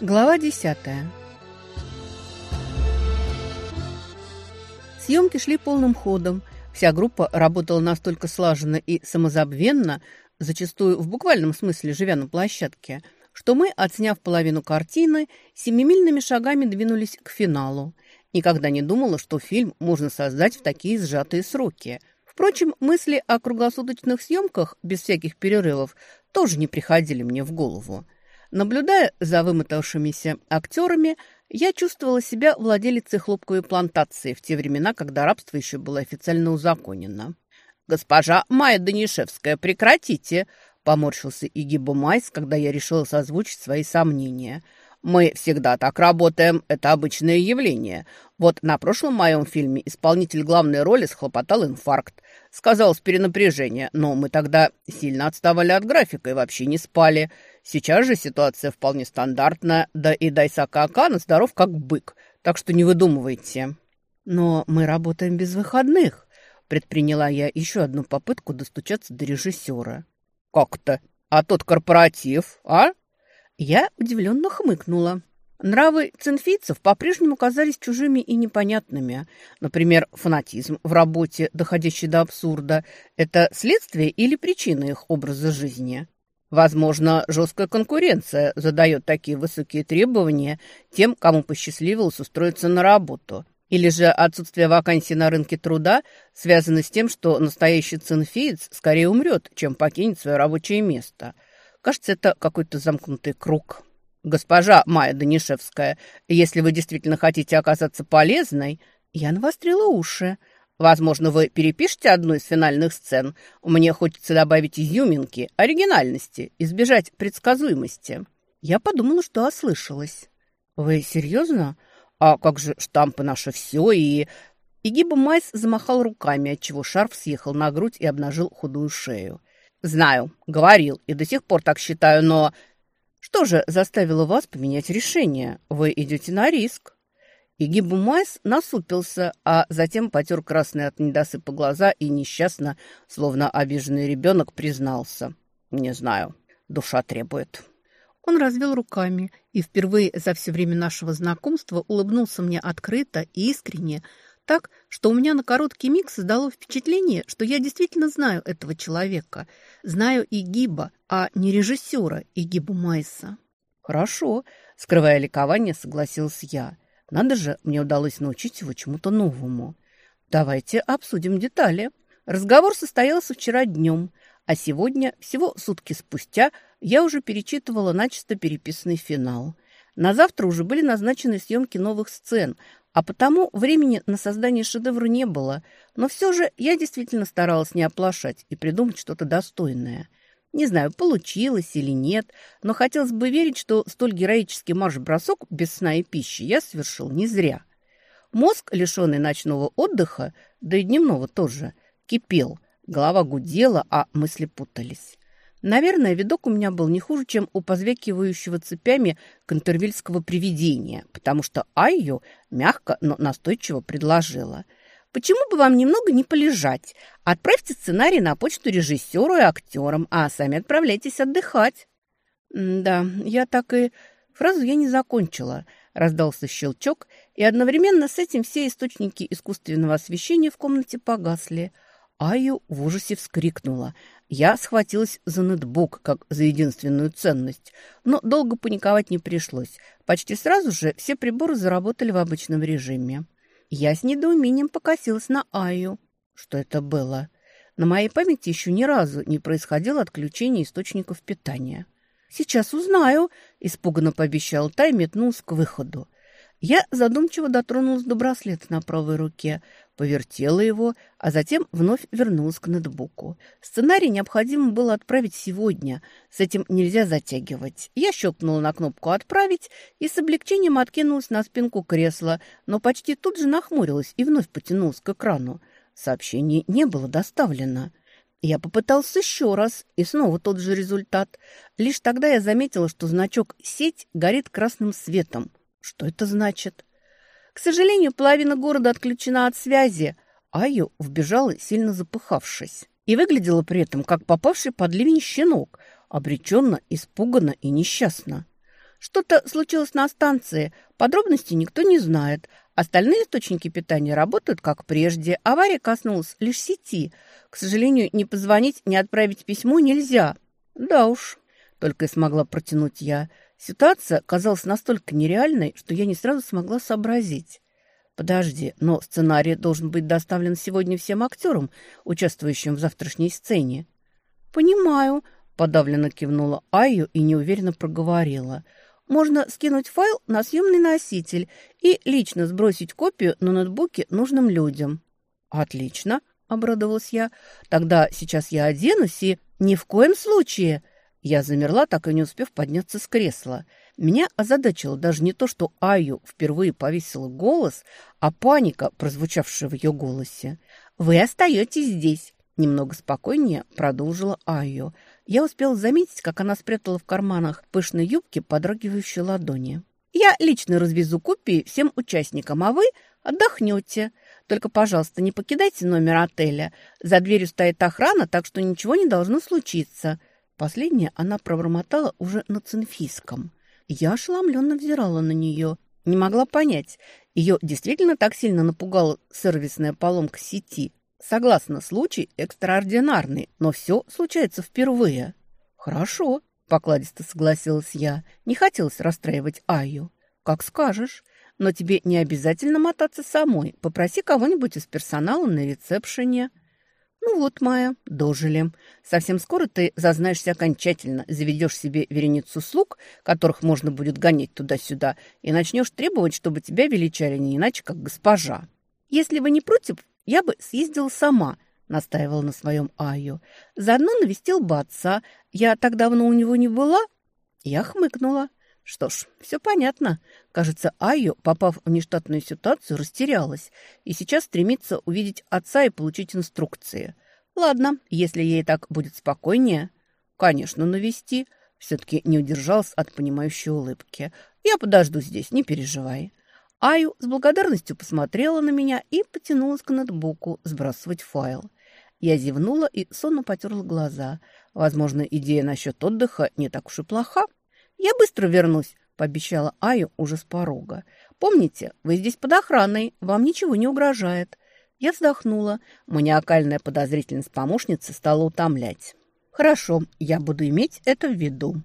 Глава десятая. Съемки шли полным ходом. Вся группа работала настолько слаженно и самозабвенно, зачастую в буквальном смысле живя на площадке, что мы, отсняв половину картины, семимильными шагами двинулись к финалу. Никогда не думала, что фильм можно создать в такие сжатые сроки. Впрочем, мысли о круглосуточных съемках без всяких перерывов тоже не приходили мне в голову. Наблюдая за вымотавшимися актерами, я чувствовала себя владелицей хлопковой плантации в те времена, когда рабство еще было официально узаконено. «Госпожа Майя Данишевская, прекратите!» – поморщился Игиба Майс, когда я решила созвучить свои сомнения – мы всегда так работаем, это обычное явление. Вот на прошлом моем фильме исполнитель главной роли схлопотал инфаркт. Сказалось перенапряжение, но мы тогда сильно отставали от графика и вообще не спали. Сейчас же ситуация вполне стандартная, да и Дайсака Акана здоров как бык, так что не выдумывайте. Но мы работаем без выходных. Предприняла я еще одну попытку достучаться до режиссера. «Как-то? А тот корпоратив, а?» Я удивленно хмыкнула. Нравы цинфийцев по-прежнему казались чужими и непонятными. Например, фанатизм в работе, доходящий до абсурда, это следствие или причина их образа жизни? Возможно, жесткая конкуренция задает такие высокие требования тем, кому посчастливилось устроиться на работу. Или же отсутствие вакансий на рынке труда связано с тем, что настоящий цинфиец скорее умрет, чем покинет свое рабочее место – Кажется, это какой-то замкнутый круг. Госпожа Майя Данишевская, если вы действительно хотите оказаться полезной, я навострила уши. Возможно, вы перепишете одну из финальных сцен. Мне хочется добавить изюминки, оригинальности, избежать предсказуемости. Я подумала, что ослышалась. Вы серьезно? А как же штампы наше все и... И Гиба Майс замахал руками, отчего шарф съехал на грудь и обнажил худую шею. «Знаю, говорил и до сих пор так считаю, но...» «Что же заставило вас поменять решение? Вы идете на риск». И Гибу Майс насупился, а затем потер красные от недосыпа глаза и несчастно, словно обиженный ребенок, признался. «Не знаю, душа требует». Он развел руками и впервые за все время нашего знакомства улыбнулся мне открыто и искренне, так, что у меня на короткий миг создало впечатление, что я действительно знаю этого человека. Знаю и Гиба, а не режиссера и Гибу Майса. «Хорошо», — скрывая ликование, согласился я. «Надо же, мне удалось научить его чему-то новому. Давайте обсудим детали». Разговор состоялся вчера днем, а сегодня, всего сутки спустя, я уже перечитывала начисто переписанный финал. На завтра уже были назначены съемки новых сцен, а потому времени на создание шедевра не было. Но все же я действительно старалась не оплошать и придумать что-то достойное. Не знаю, получилось или нет, но хотелось бы верить, что столь героический марш-бросок без сна и пищи я совершил не зря. Мозг, лишенный ночного отдыха, да и дневного тоже, кипел, голова гудела, а мысли путались. Наверное, видок у меня был не хуже, чем у позвякивающего цепями контервильского привидения, потому что Айю мягко, но настойчиво предложила. «Почему бы вам немного не полежать? Отправьте сценарий на почту режиссеру и актерам, а сами отправляйтесь отдыхать». «Да, я так и...» Фразу я не закончила. Раздался щелчок, и одновременно с этим все источники искусственного освещения в комнате погасли. Аю в ужасе вскрикнула – я схватилась за нетбук, как за единственную ценность, но долго паниковать не пришлось. Почти сразу же все приборы заработали в обычном режиме. Я с недоумением покосилась на Аю. Что это было? На моей памяти еще ни разу не происходило отключение источников питания. «Сейчас узнаю», – испуганно пообещал Тай, метнулся к выходу. Я задумчиво дотронулась до браслета на правой руке, повертела его, а затем вновь вернулась к ноутбуку. Сценарий необходимо было отправить сегодня. С этим нельзя затягивать. Я щелкнула на кнопку «Отправить» и с облегчением откинулась на спинку кресла, но почти тут же нахмурилась и вновь потянулась к экрану. Сообщение не было доставлено. Я попытался еще раз, и снова тот же результат. Лишь тогда я заметила, что значок «Сеть» горит красным светом. Что это значит? К сожалению, половина города отключена от связи. Айо вбежала, сильно запыхавшись. И выглядела при этом, как попавший под ливень щенок, обреченно, испуганно и несчастно. Что-то случилось на станции, подробностей никто не знает. Остальные источники питания работают как прежде. Авария коснулась лишь сети. К сожалению, не позвонить, не отправить письмо нельзя. Да уж, только и смогла протянуть я. Ситуация казалась настолько нереальной, что я не сразу смогла сообразить. Подожди, но сценарий должен быть доставлен сегодня всем актерам, участвующим в завтрашней сцене. Понимаю, подавленно кивнула Айю и неуверенно проговорила – можно скинуть файл на съемный носитель и лично сбросить копию на ноутбуке нужным людям. «Отлично», — обрадовалась я. «Тогда сейчас я оденусь и...» «Ни в коем случае!» Я замерла, так и не успев подняться с кресла. Меня озадачило даже не то, что Аю впервые повесила голос, а паника, прозвучавшая в ее голосе. «Вы остаетесь здесь», — немного спокойнее продолжила Айо. Я успел заметить, как она спрятала в карманах пышной юбки подрагивающие ладони. «Я лично развезу копии всем участникам, а вы отдохнете. Только, пожалуйста, не покидайте номер отеля. За дверью стоит охрана, так что ничего не должно случиться». Последнее она пробормотала уже на цинфийском. Я ошеломленно взирала на нее. Не могла понять, ее действительно так сильно напугала сервисная поломка сети Согласно, случай экстраординарный, но все случается впервые. Хорошо, покладисто согласилась я. Не хотелось расстраивать Аю. Как скажешь. Но тебе не обязательно мотаться самой. Попроси кого-нибудь из персонала на ресепшене. Ну вот, Майя, дожили. Совсем скоро ты зазнаешься окончательно, заведешь себе вереницу слуг, которых можно будет гонять туда-сюда, и начнешь требовать, чтобы тебя величали не иначе, как госпожа. Если вы не против, я бы съездила сама, настаивала на своем Аю. Заодно навестил бы отца. Я так давно у него не была. Я хмыкнула. Что ж, все понятно. Кажется, Айо, попав в нештатную ситуацию, растерялась и сейчас стремится увидеть отца и получить инструкции. Ладно, если ей так будет спокойнее. Конечно, навести. Все-таки не удержалась от понимающей улыбки. Я подожду здесь, не переживай. Аю с благодарностью посмотрела на меня и потянулась к ноутбуку сбрасывать файл. Я зевнула и сонно потерла глаза. Возможно, идея насчет отдыха не так уж и плоха. «Я быстро вернусь», — пообещала Аю уже с порога. «Помните, вы здесь под охраной, вам ничего не угрожает». Я вздохнула. Маниакальная подозрительность помощницы стала утомлять. «Хорошо, я буду иметь это в виду».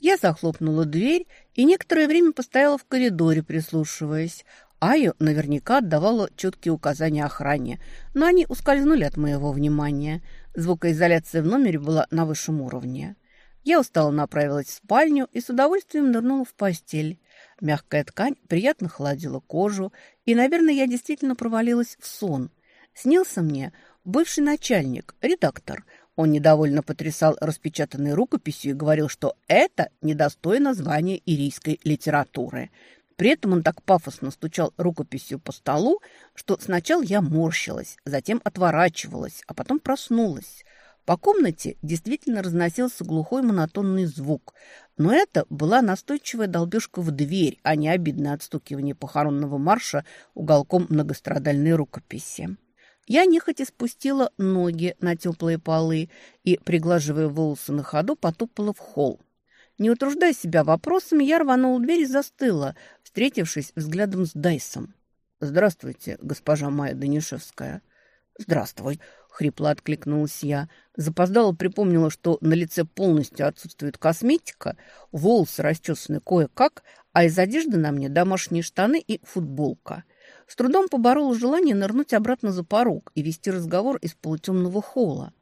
Я захлопнула дверь и некоторое время постояла в коридоре, прислушиваясь. Аю наверняка отдавала четкие указания охране, но они ускользнули от моего внимания. Звукоизоляция в номере была на высшем уровне. Я устало направилась в спальню и с удовольствием нырнула в постель. Мягкая ткань приятно холодила кожу, и, наверное, я действительно провалилась в сон. Снился мне бывший начальник, редактор – он недовольно потрясал распечатанной рукописью и говорил, что это недостойно звания ирийской литературы. При этом он так пафосно стучал рукописью по столу, что сначала я морщилась, затем отворачивалась, а потом проснулась. По комнате действительно разносился глухой монотонный звук, но это была настойчивая долбежка в дверь, а не обидное отстукивание похоронного марша уголком многострадальной рукописи. Я нехотя спустила ноги на теплые полы и, приглаживая волосы на ходу, потопала в холл. Не утруждая себя вопросами, я рванула дверь и застыла, встретившись взглядом с Дайсом. «Здравствуйте, госпожа Майя Данишевская». «Здравствуй», — хрипло откликнулась я. Запоздала припомнила, что на лице полностью отсутствует косметика, волосы расчесаны кое-как, а из одежды на мне домашние штаны и футболка — с трудом поборола желание нырнуть обратно за порог и вести разговор из полутемного холла.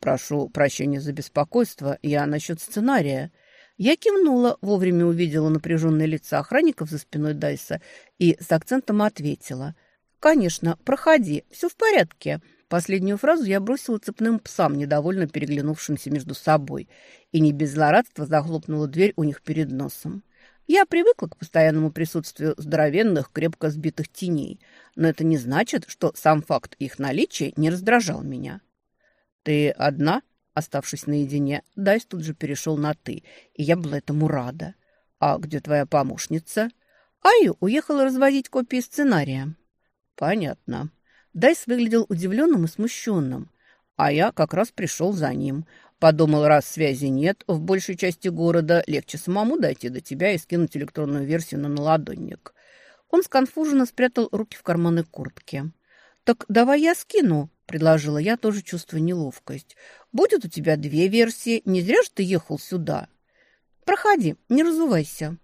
«Прошу прощения за беспокойство, я насчет сценария». Я кивнула, вовремя увидела напряженные лица охранников за спиной Дайса и с акцентом ответила. «Конечно, проходи, все в порядке». Последнюю фразу я бросила цепным псам, недовольно переглянувшимся между собой, и не без злорадства захлопнула дверь у них перед носом. Я привыкла к постоянному присутствию здоровенных, крепко сбитых теней, но это не значит, что сам факт их наличия не раздражал меня. «Ты одна?» Оставшись наедине, Дайс тут же перешел на «ты», и я была этому рада. «А где твоя помощница?» Аю уехала разводить копии сценария. Понятно. Дайс выглядел удивленным и смущенным. А я как раз пришел за ним. Подумал, раз связи нет в большей части города, легче самому дойти до тебя и скинуть электронную версию на наладонник. Он сконфуженно спрятал руки в карманы куртки. «Так давай я скину», — предложила я, тоже чувствуя неловкость. «Будет у тебя две версии. Не зря же ты ехал сюда». «Проходи, не разувайся».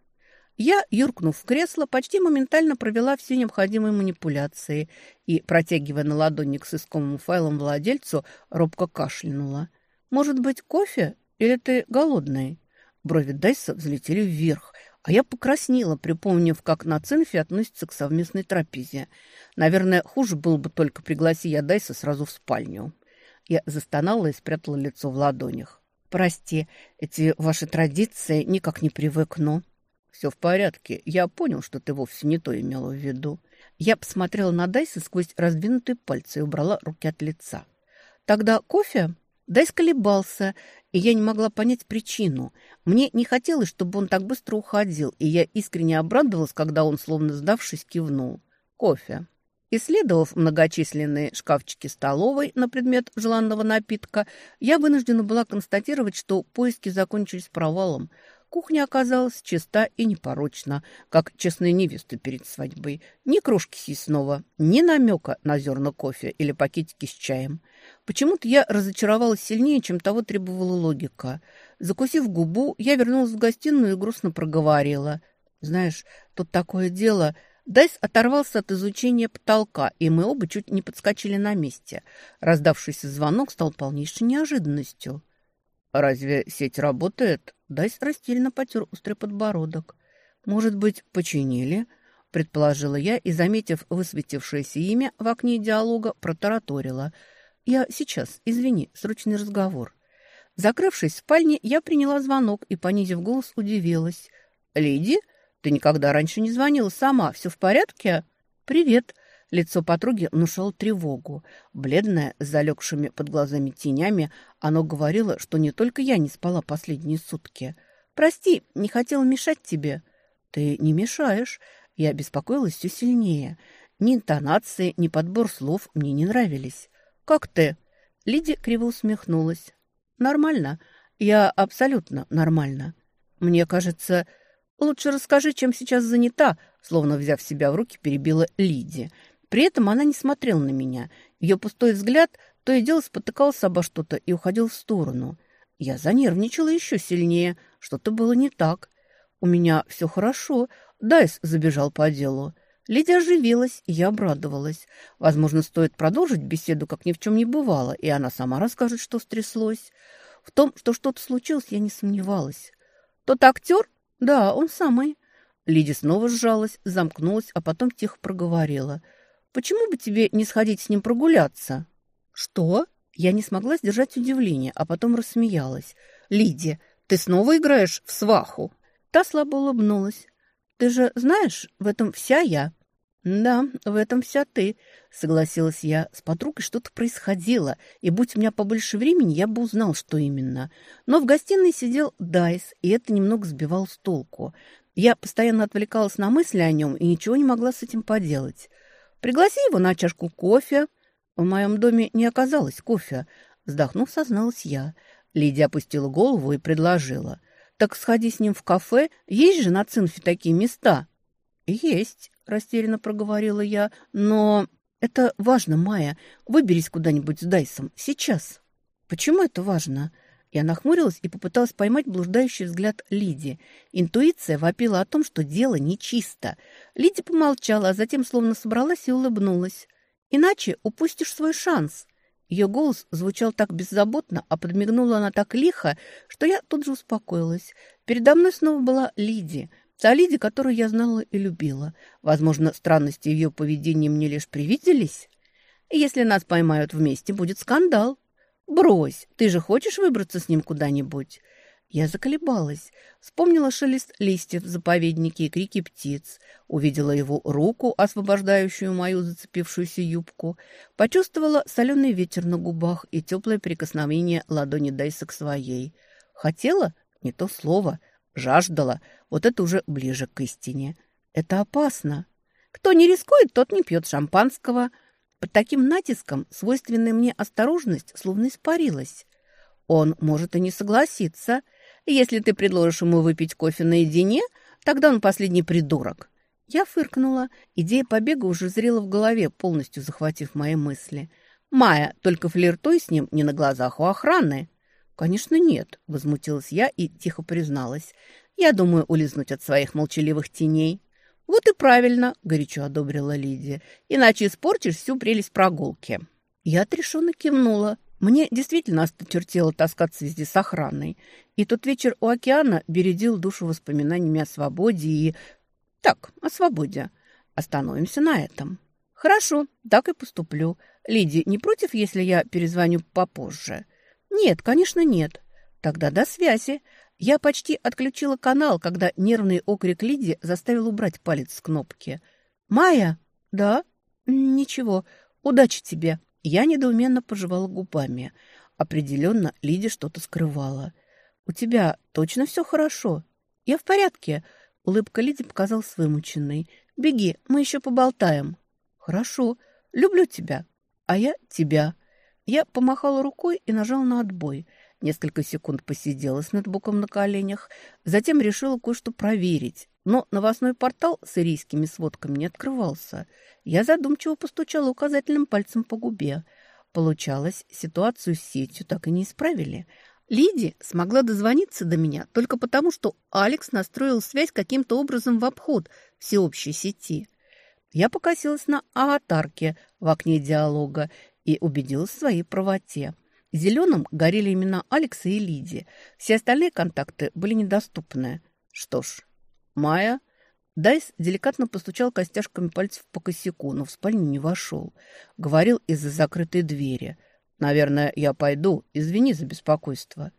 Я, юркнув в кресло, почти моментально провела все необходимые манипуляции и, протягивая на ладонник с искомым файлом владельцу, робко кашлянула. «Может быть, кофе? Или ты голодный?» Брови Дайса взлетели вверх, а я покраснела, припомнив, как на Цинфе относится к совместной трапезе. Наверное, хуже было бы только пригласи я Дайса сразу в спальню. Я застонала и спрятала лицо в ладонях. «Прости, эти ваши традиции никак не привыкну». «Все в порядке. Я понял, что ты вовсе не то имела в виду». Я посмотрела на Дайса сквозь раздвинутые пальцы и убрала руки от лица. «Тогда кофе?» Дайс колебался, и я не могла понять причину. Мне не хотелось, чтобы он так быстро уходил, и я искренне обрадовалась, когда он, словно сдавшись, кивнул. «Кофе». Исследовав многочисленные шкафчики столовой на предмет желанного напитка, я вынуждена была констатировать, что поиски закончились провалом – Кухня оказалась чиста и непорочна, как честные невесты перед свадьбой. Ни кружки съестного, ни намека на зерна кофе или пакетики с чаем. Почему-то я разочаровалась сильнее, чем того требовала логика. Закусив губу, я вернулась в гостиную и грустно проговорила. «Знаешь, тут такое дело...» Дайс оторвался от изучения потолка, и мы оба чуть не подскочили на месте. Раздавшийся звонок стал полнейшей неожиданностью. «Разве сеть работает?» Дайс растерянно потер острый подбородок. «Может быть, починили?» – предположила я и, заметив высветившееся имя в окне диалога, протараторила. «Я сейчас, извини, срочный разговор». Закрывшись в спальне, я приняла звонок и, понизив голос, удивилась. «Лиди, ты никогда раньше не звонила сама. Все в порядке?» «Привет», Лицо подруги внушало тревогу. Бледное, с залегшими под глазами тенями, оно говорило, что не только я не спала последние сутки. «Прости, не хотела мешать тебе». «Ты не мешаешь». Я беспокоилась все сильнее. Ни интонации, ни подбор слов мне не нравились. «Как ты?» Лидия криво усмехнулась. «Нормально. Я абсолютно нормально. Мне кажется, лучше расскажи, чем сейчас занята», словно взяв себя в руки, перебила Лидия. При этом она не смотрела на меня. Ее пустой взгляд то и дело спотыкался обо что-то и уходил в сторону. Я занервничала еще сильнее. Что-то было не так. У меня все хорошо. Дайс забежал по делу. Лидия оживилась, и я обрадовалась. Возможно, стоит продолжить беседу, как ни в чем не бывало, и она сама расскажет, что стряслось. В том, что что-то случилось, я не сомневалась. «Тот актер?» «Да, он самый». Лидия снова сжалась, замкнулась, а потом тихо проговорила – Почему бы тебе не сходить с ним прогуляться?» «Что?» Я не смогла сдержать удивление, а потом рассмеялась. «Лидия, ты снова играешь в сваху?» Та слабо улыбнулась. «Ты же знаешь, в этом вся я». «Да, в этом вся ты», — согласилась я. С подругой что-то происходило, и будь у меня побольше времени, я бы узнал, что именно. Но в гостиной сидел Дайс, и это немного сбивало с толку. Я постоянно отвлекалась на мысли о нем и ничего не могла с этим поделать. Пригласи его на чашку кофе». В моем доме не оказалось кофе. Вздохнув, созналась я. Лидия опустила голову и предложила. «Так сходи с ним в кафе. Есть же на Цинфе такие места?» «Есть», — растерянно проговорила я. «Но это важно, Майя. Выберись куда-нибудь с Дайсом. Сейчас». «Почему это важно?» Я нахмурилась и попыталась поймать блуждающий взгляд Лиди. Интуиция вопила о том, что дело нечисто. Лиди помолчала, а затем словно собралась и улыбнулась. «Иначе упустишь свой шанс». Ее голос звучал так беззаботно, а подмигнула она так лихо, что я тут же успокоилась. Передо мной снова была Лиди, та Лиди, которую я знала и любила. Возможно, странности ее поведения мне лишь привиделись. Если нас поймают вместе, будет скандал. «Брось, ты же хочешь выбраться с ним куда-нибудь?» Я заколебалась, вспомнила шелест листьев в заповеднике и крики птиц, увидела его руку, освобождающую мою зацепившуюся юбку, почувствовала соленый ветер на губах и теплое прикосновение ладони Дайса к своей. Хотела? Не то слово. Жаждала. Вот это уже ближе к истине. Это опасно. Кто не рискует, тот не пьет шампанского. Под таким натиском свойственная мне осторожность словно испарилась. Он может и не согласиться. Если ты предложишь ему выпить кофе наедине, тогда он последний придурок. Я фыркнула. Идея побега уже зрела в голове, полностью захватив мои мысли. «Майя, только флиртуй с ним не на глазах у охраны». «Конечно, нет», — возмутилась я и тихо призналась. «Я думаю улизнуть от своих молчаливых теней». «Вот и правильно», — горячо одобрила Лидия. «Иначе испортишь всю прелесть прогулки». Я отрешенно кивнула. Мне действительно осточертело таскаться везде с охраной. И тот вечер у океана бередил душу воспоминаниями о свободе и... Так, о свободе. Остановимся на этом. Хорошо, так и поступлю. Лидия, не против, если я перезвоню попозже? Нет, конечно, нет. Тогда до связи. Я почти отключила канал, когда нервный окрик Лиди заставил убрать палец с кнопки. «Майя?» «Да?» «Ничего. Удачи тебе!» Я недоуменно пожевала губами. Определенно, Лиди что-то скрывала. «У тебя точно все хорошо?» «Я в порядке». Улыбка Лиди показалась вымученной. «Беги, мы еще поболтаем». «Хорошо. Люблю тебя. А я тебя». Я помахала рукой и нажала на отбой – Несколько секунд посидела с ноутбуком на коленях, затем решила кое-что проверить. Но новостной портал с ирийскими сводками не открывался. Я задумчиво постучала указательным пальцем по губе. Получалось, ситуацию с сетью так и не исправили. Лиди смогла дозвониться до меня только потому, что Алекс настроил связь каким-то образом в обход всеобщей сети. Я покосилась на аватарке в окне диалога и убедилась в своей правоте. Зеленым горели имена Алекса и Лиди. Все остальные контакты были недоступны. Что ж, Майя... Дайс деликатно постучал костяшками пальцев по косяку, но в спальню не вошел. Говорил из-за закрытой двери. «Наверное, я пойду. Извини за беспокойство».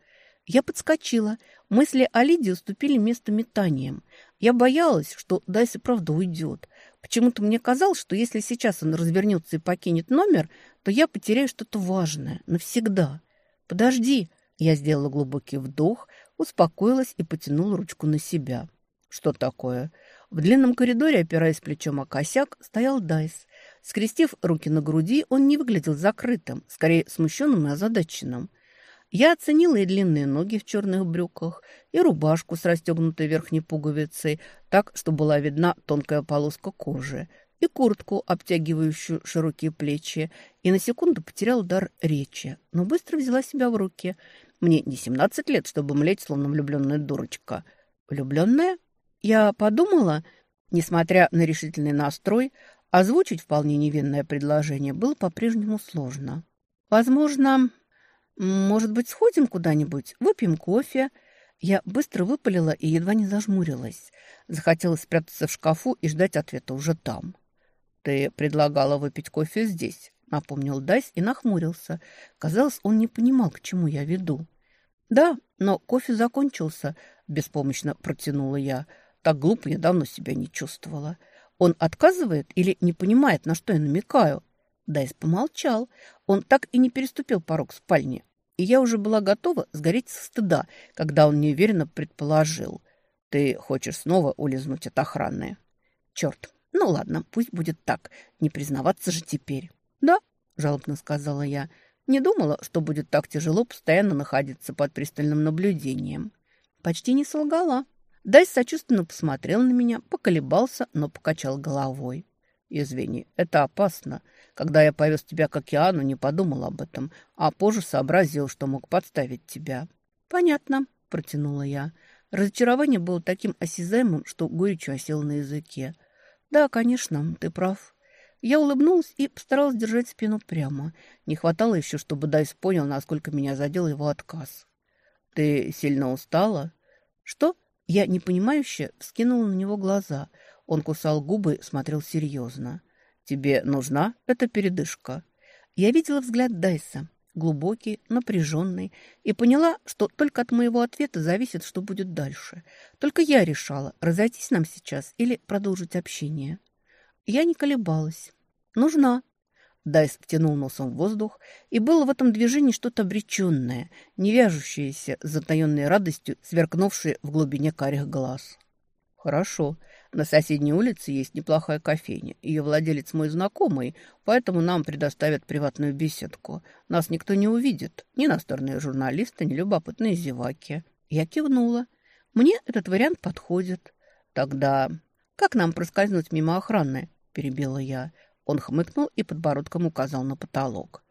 Я подскочила. Мысли о Лидии уступили место метаниям. Я боялась, что Дайс и правда уйдет. Почему-то мне казалось, что если сейчас он развернется и покинет номер, то я потеряю что-то важное навсегда. «Подожди!» Я сделала глубокий вдох, успокоилась и потянула ручку на себя. «Что такое?» В длинном коридоре, опираясь плечом о косяк, стоял Дайс. Скрестив руки на груди, он не выглядел закрытым, скорее смущенным и озадаченным. Я оценила и длинные ноги в черных брюках, и рубашку с расстегнутой верхней пуговицей, так, что была видна тонкая полоска кожи, и куртку, обтягивающую широкие плечи, и на секунду потерял дар речи, но быстро взяла себя в руки. Мне не семнадцать лет, чтобы млеть, словно влюбленная дурочка. Влюбленная? Я подумала, несмотря на решительный настрой, озвучить вполне невинное предложение было по-прежнему сложно. Возможно, «Может быть, сходим куда-нибудь? Выпьем кофе?» Я быстро выпалила и едва не зажмурилась. Захотелось спрятаться в шкафу и ждать ответа уже там. «Ты предлагала выпить кофе здесь», — напомнил Дайс и нахмурился. Казалось, он не понимал, к чему я веду. «Да, но кофе закончился», — беспомощно протянула я. Так глупо я давно себя не чувствовала. Он отказывает или не понимает, на что я намекаю? Дайс помолчал. Он так и не переступил порог спальни и я уже была готова сгореть со стыда, когда он неуверенно предположил. «Ты хочешь снова улизнуть от охраны?» «Черт, ну ладно, пусть будет так, не признаваться же теперь». «Да», – жалобно сказала я, – «не думала, что будет так тяжело постоянно находиться под пристальным наблюдением». Почти не солгала. Дайс сочувственно посмотрел на меня, поколебался, но покачал головой. «Извини, это опасно. Когда я повез тебя к океану, не подумал об этом, а позже сообразил, что мог подставить тебя». «Понятно», — протянула я. Разочарование было таким осязаемым, что горечью осел на языке. «Да, конечно, ты прав». Я улыбнулась и постаралась держать спину прямо. Не хватало еще, чтобы Дайс понял, насколько меня задел его отказ. «Ты сильно устала?» «Что?» Я непонимающе вскинула на него глаза — он кусал губы, смотрел серьезно. «Тебе нужна эта передышка?» Я видела взгляд Дайса, глубокий, напряженный, и поняла, что только от моего ответа зависит, что будет дальше. Только я решала, разойтись нам сейчас или продолжить общение. Я не колебалась. «Нужна». Дайс втянул носом в воздух, и было в этом движении что-то обреченное, не вяжущееся с затаенной радостью, сверкнувшей в глубине карих глаз. «Хорошо», На соседней улице есть неплохая кофейня. Ее владелец мой знакомый, поэтому нам предоставят приватную беседку. Нас никто не увидит. Ни настырные журналисты, ни любопытные зеваки. Я кивнула. Мне этот вариант подходит. Тогда как нам проскользнуть мимо охраны? Перебила я. Он хмыкнул и подбородком указал на потолок.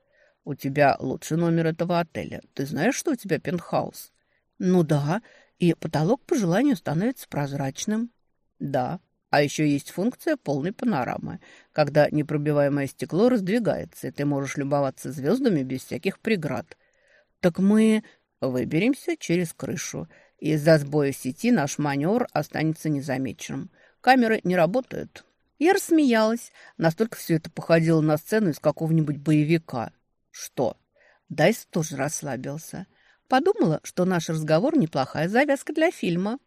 «У тебя лучший номер этого отеля. Ты знаешь, что у тебя пентхаус?» «Ну да, и потолок по желанию становится прозрачным». «Да, а еще есть функция полной панорамы, когда непробиваемое стекло раздвигается, и ты можешь любоваться звездами без всяких преград. Так мы выберемся через крышу. Из-за сбоя сети наш маневр останется незамеченным. Камеры не работают, я рассмеялась. Настолько все это походило на сцену из какого-нибудь боевика. Что? Дайс тоже расслабился. Подумала, что наш разговор неплохая завязка для фильма.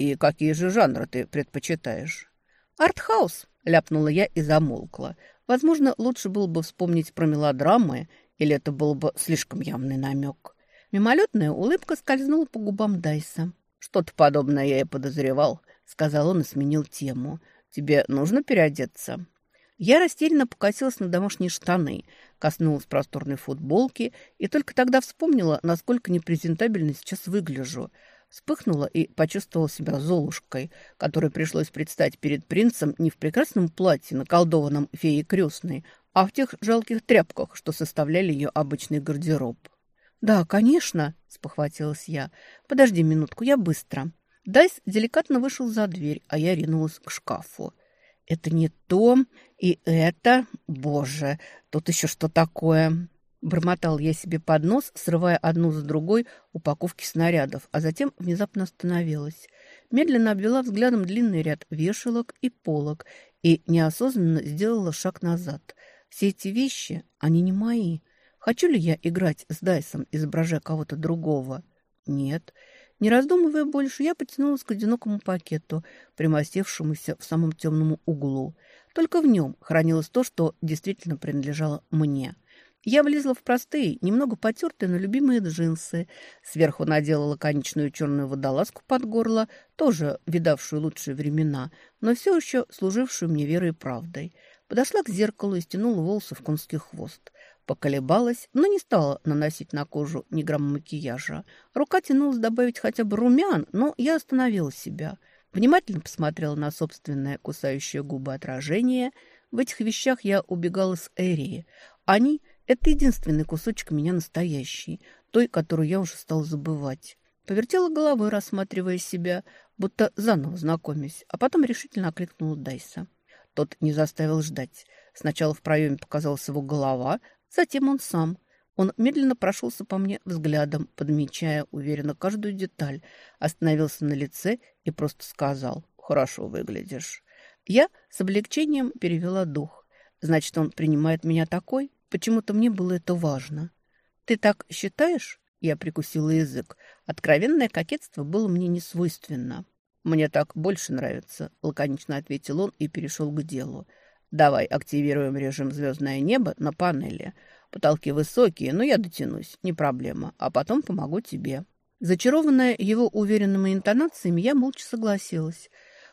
«И какие же жанры ты предпочитаешь?» «Артхаус», — ляпнула я и замолкла. Возможно, лучше было бы вспомнить про мелодрамы, или это был бы слишком явный намек. Мимолетная улыбка скользнула по губам Дайса. «Что-то подобное я и подозревал», — сказал он и сменил тему. Тебе нужно переодеться?» Я растерянно покосилась на домашние штаны, коснулась просторной футболки и только тогда вспомнила, насколько непрезентабельно сейчас выгляжу. Вспыхнула и почувствовала себя золушкой, которой пришлось предстать перед принцем не в прекрасном платье, наколдованном феей крестной, а в тех жалких тряпках, что составляли ее обычный гардероб. «Да, конечно», — спохватилась я. «Подожди минутку, я быстро». Дайс деликатно вышел за дверь, а я ринулась к шкафу. Это не то и это. Боже, тут еще что такое? Бормотал я себе под нос, срывая одну за другой упаковки снарядов, а затем внезапно остановилась. Медленно обвела взглядом длинный ряд вешалок и полок и неосознанно сделала шаг назад. Все эти вещи, они не мои. Хочу ли я играть с Дайсом, изображая кого-то другого? Нет. Не раздумывая больше, я потянулась к одинокому пакету, примостившемуся в самом темном углу. Только в нем хранилось то, что действительно принадлежало мне. Я влезла в простые, немного потертые, но любимые джинсы. Сверху надела лаконичную черную водолазку под горло, тоже видавшую лучшие времена, но все еще служившую мне верой и правдой. Подошла к зеркалу и стянула волосы в конский хвост. Поколебалась, но не стала наносить на кожу ни грамма макияжа. Рука тянулась добавить хотя бы румян, но я остановила себя. Внимательно посмотрела на собственное кусающее губы отражение. В этих вещах я убегала с Эрии. Они — это единственный кусочек меня настоящий, той, которую я уже стала забывать. Повертела головой, рассматривая себя, будто заново знакомясь, а потом решительно окликнула Дайса. Тот не заставил ждать. Сначала в проеме показалась его голова, Затем он сам. Он медленно прошелся по мне взглядом, подмечая уверенно каждую деталь, остановился на лице и просто сказал «Хорошо выглядишь». Я с облегчением перевела дух. Значит, он принимает меня такой? Почему-то мне было это важно. «Ты так считаешь?» Я прикусила язык. Откровенное кокетство было мне не свойственно. «Мне так больше нравится», — лаконично ответил он и перешел к делу. Давай активируем режим «Звездное небо» на панели. Потолки высокие, но я дотянусь, не проблема. А потом помогу тебе». Зачарованная его уверенными интонациями, я молча согласилась.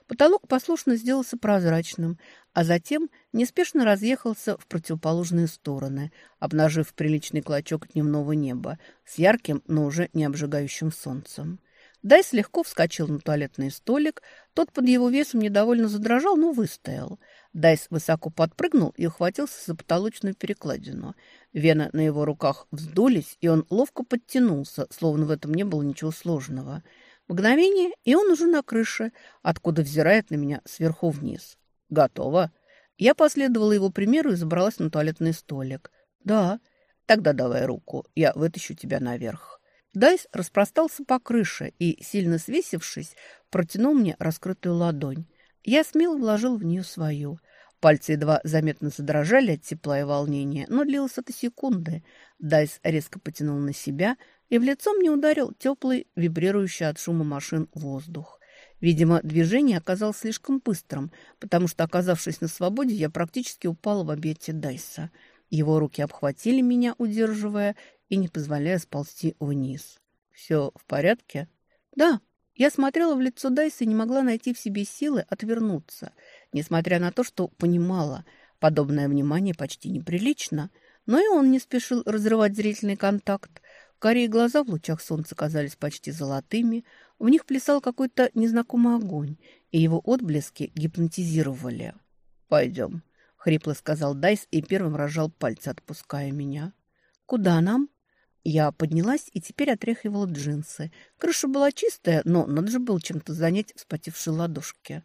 Потолок послушно сделался прозрачным, а затем неспешно разъехался в противоположные стороны, обнажив приличный клочок дневного неба с ярким, но уже не обжигающим солнцем. Дайс легко вскочил на туалетный столик, тот под его весом недовольно задрожал, но выстоял. Дайс высоко подпрыгнул и ухватился за потолочную перекладину. Вены на его руках вздулись, и он ловко подтянулся, словно в этом не было ничего сложного. Мгновение, и он уже на крыше, откуда взирает на меня сверху вниз. «Готово?» Я последовала его примеру и забралась на туалетный столик. «Да». «Тогда давай руку, я вытащу тебя наверх». Дайс распластался по крыше и, сильно свесившись, протянул мне раскрытую ладонь. Я смело вложила в нее свою. Пальцы едва заметно задрожали от тепла и волнения, но длилось это секунды. Дайс резко потянул на себя, и в лицо мне ударил теплый, вибрирующий от шума машин воздух. Видимо, движение оказалось слишком быстрым, потому что, оказавшись на свободе, я практически упала в объятие Дайса. Его руки обхватили меня, удерживая и не позволяя сползти вниз. «Все в порядке?» «Да», Я смотрела в лицо Дайса и не могла найти в себе силы отвернуться, несмотря на то, что понимала, подобное внимание почти неприлично. Но и он не спешил разрывать зрительный контакт. Карие глаза в лучах солнца казались почти золотыми, в них плясал какой-то незнакомый огонь, и его отблески гипнотизировали. «Пойдем», — хрипло сказал Дайс и первым рожал пальцы, отпуская меня. «Куда нам?» Я поднялась и теперь отряхивала джинсы. Крыша была чистая, но надо же было чем-то занять вспотевшие ладошки.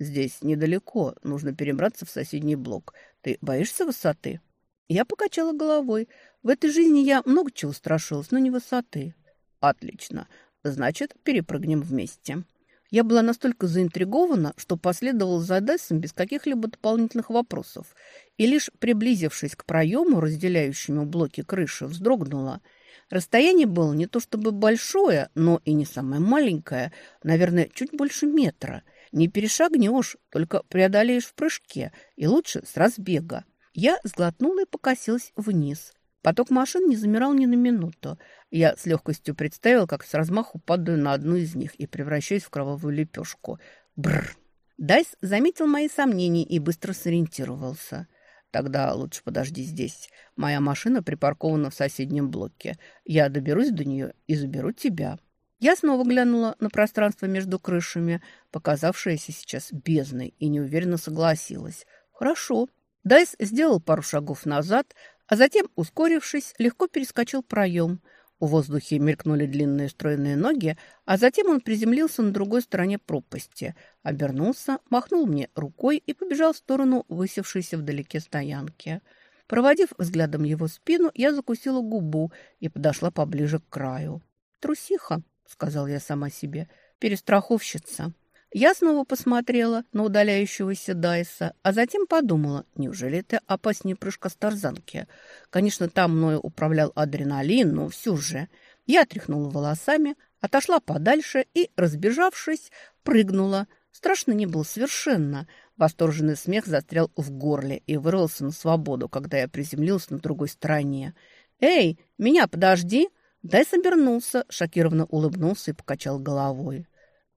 «Здесь недалеко, нужно перебраться в соседний блок. Ты боишься высоты?» Я покачала головой. В этой жизни я много чего страшилась, но не высоты. «Отлично. Значит, перепрыгнем вместе». Я была настолько заинтригована, что последовала за Дайсом без каких-либо дополнительных вопросов, и лишь приблизившись к проему, разделяющему блоки крыши, вздрогнула. Расстояние было не то чтобы большое, но и не самое маленькое, наверное, чуть больше метра. Не перешагнешь, только преодолеешь в прыжке, и лучше с разбега. Я сглотнула и покосилась вниз. Поток машин не замирал ни на минуту. Я с легкостью представил, как с размаху падаю на одну из них и превращаюсь в кровавую лепешку. Бррр! Дайс заметил мои сомнения и быстро сориентировался. «Тогда лучше подожди здесь. Моя машина припаркована в соседнем блоке. Я доберусь до нее и заберу тебя». Я снова глянула на пространство между крышами, показавшееся сейчас бездной, и неуверенно согласилась. «Хорошо». Дайс сделал пару шагов назад, а затем, ускорившись, легко перескочил проем. В воздухе мелькнули длинные стройные ноги, а затем он приземлился на другой стороне пропасти, обернулся, махнул мне рукой и побежал в сторону высевшейся вдалеке стоянки. Проводив взглядом его спину, я закусила губу и подошла поближе к краю. «Трусиха», — сказал я сама себе, — «перестраховщица». Я снова посмотрела на удаляющегося Дайса, а затем подумала, неужели это опаснее прыжка с тарзанки? Конечно, там мною управлял адреналин, но все же. Я тряхнула волосами, отошла подальше и, разбежавшись, прыгнула. Страшно не было совершенно. Восторженный смех застрял в горле и вырвался на свободу, когда я приземлился на другой стороне. «Эй, меня подожди!» Дайс обернулся, шокированно улыбнулся и покачал головой.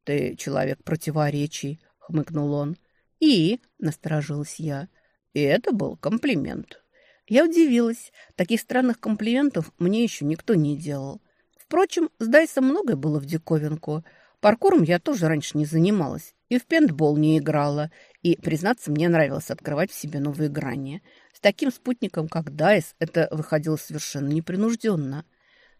«Ты человек противоречий», — хмыкнул он. «И?» — насторожилась я. «И это был комплимент». Я удивилась. Таких странных комплиментов мне еще никто не делал. Впрочем, с Дайсом многое было в диковинку. Паркуром я тоже раньше не занималась. И в пентбол не играла. И, признаться, мне нравилось открывать в себе новые грани. С таким спутником, как Дайс, это выходило совершенно непринужденно.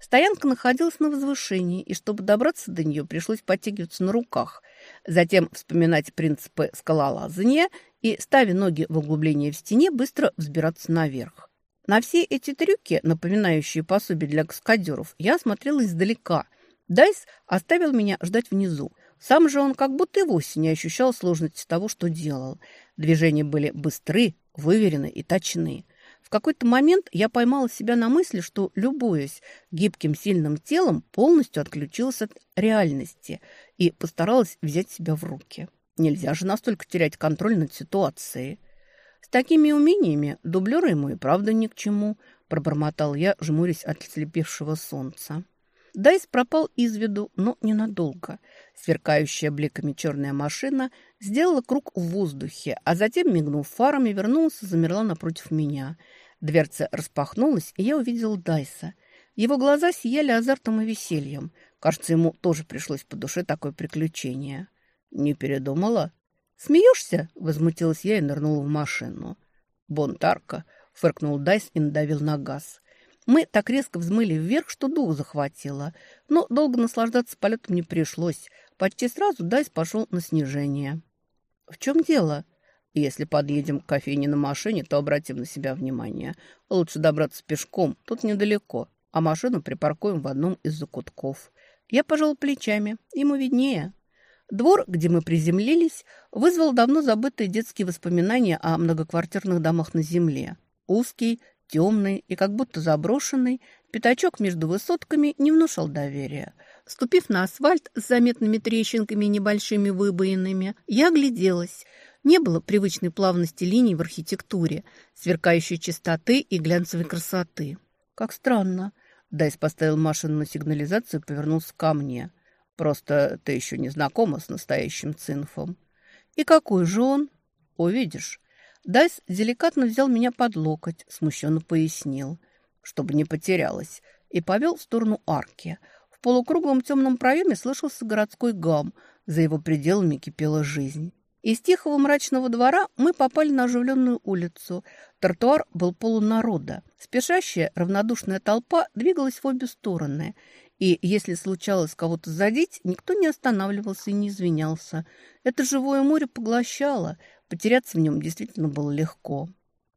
Стоянка находилась на возвышении, и чтобы добраться до нее, пришлось подтягиваться на руках, затем вспоминать принципы скалолазания и, ставя ноги в углубление в стене, быстро взбираться наверх. На все эти трюки, напоминающие пособие для каскадеров, я смотрела издалека. Дайс оставил меня ждать внизу. Сам же он как будто и вовсе не ощущал сложности того, что делал. Движения были быстры, выверены и точны какой-то момент я поймала себя на мысли, что, любуясь гибким сильным телом, полностью отключилась от реальности и постаралась взять себя в руки. Нельзя же настолько терять контроль над ситуацией. С такими умениями дублеры ему и правда ни к чему, пробормотал я, жмурясь от слепевшего солнца. Дайс пропал из виду, но ненадолго. Сверкающая бликами черная машина сделала круг в воздухе, а затем, мигнув фарами, вернулась и замерла напротив меня – Дверца распахнулась, и я увидела Дайса. Его глаза сияли азартом и весельем. Кажется, ему тоже пришлось по душе такое приключение. «Не передумала?» «Смеешься?» — возмутилась я и нырнула в машину. «Бунтарка!» — фыркнул Дайс и надавил на газ. Мы так резко взмыли вверх, что дух захватило. Но долго наслаждаться полетом не пришлось. Почти сразу Дайс пошел на снижение. «В чем дело?» Если подъедем к кофейне на машине, то обратим на себя внимание. Лучше добраться пешком, тут недалеко, а машину припаркуем в одном из закутков. Я пожал плечами, ему виднее. Двор, где мы приземлились, вызвал давно забытые детские воспоминания о многоквартирных домах на земле. Узкий, темный и как будто заброшенный, пятачок между высотками не внушал доверия. Ступив на асфальт с заметными трещинками и небольшими выбоинами, я огляделась – не было привычной плавности линий в архитектуре, сверкающей чистоты и глянцевой красоты. Как странно. Дайс поставил машину на сигнализацию и повернулся ко мне. Просто ты еще не знакома с настоящим цинфом. И какой же он? Увидишь. Дайс деликатно взял меня под локоть, смущенно пояснил, чтобы не потерялась, и повел в сторону арки. В полукруглом темном проеме слышался городской гам, за его пределами кипела жизнь. Из тихого мрачного двора мы попали на оживленную улицу. Тротуар был полон народа. Спешащая, равнодушная толпа двигалась в обе стороны. И если случалось кого-то задеть, никто не останавливался и не извинялся. Это живое море поглощало. Потеряться в нем действительно было легко.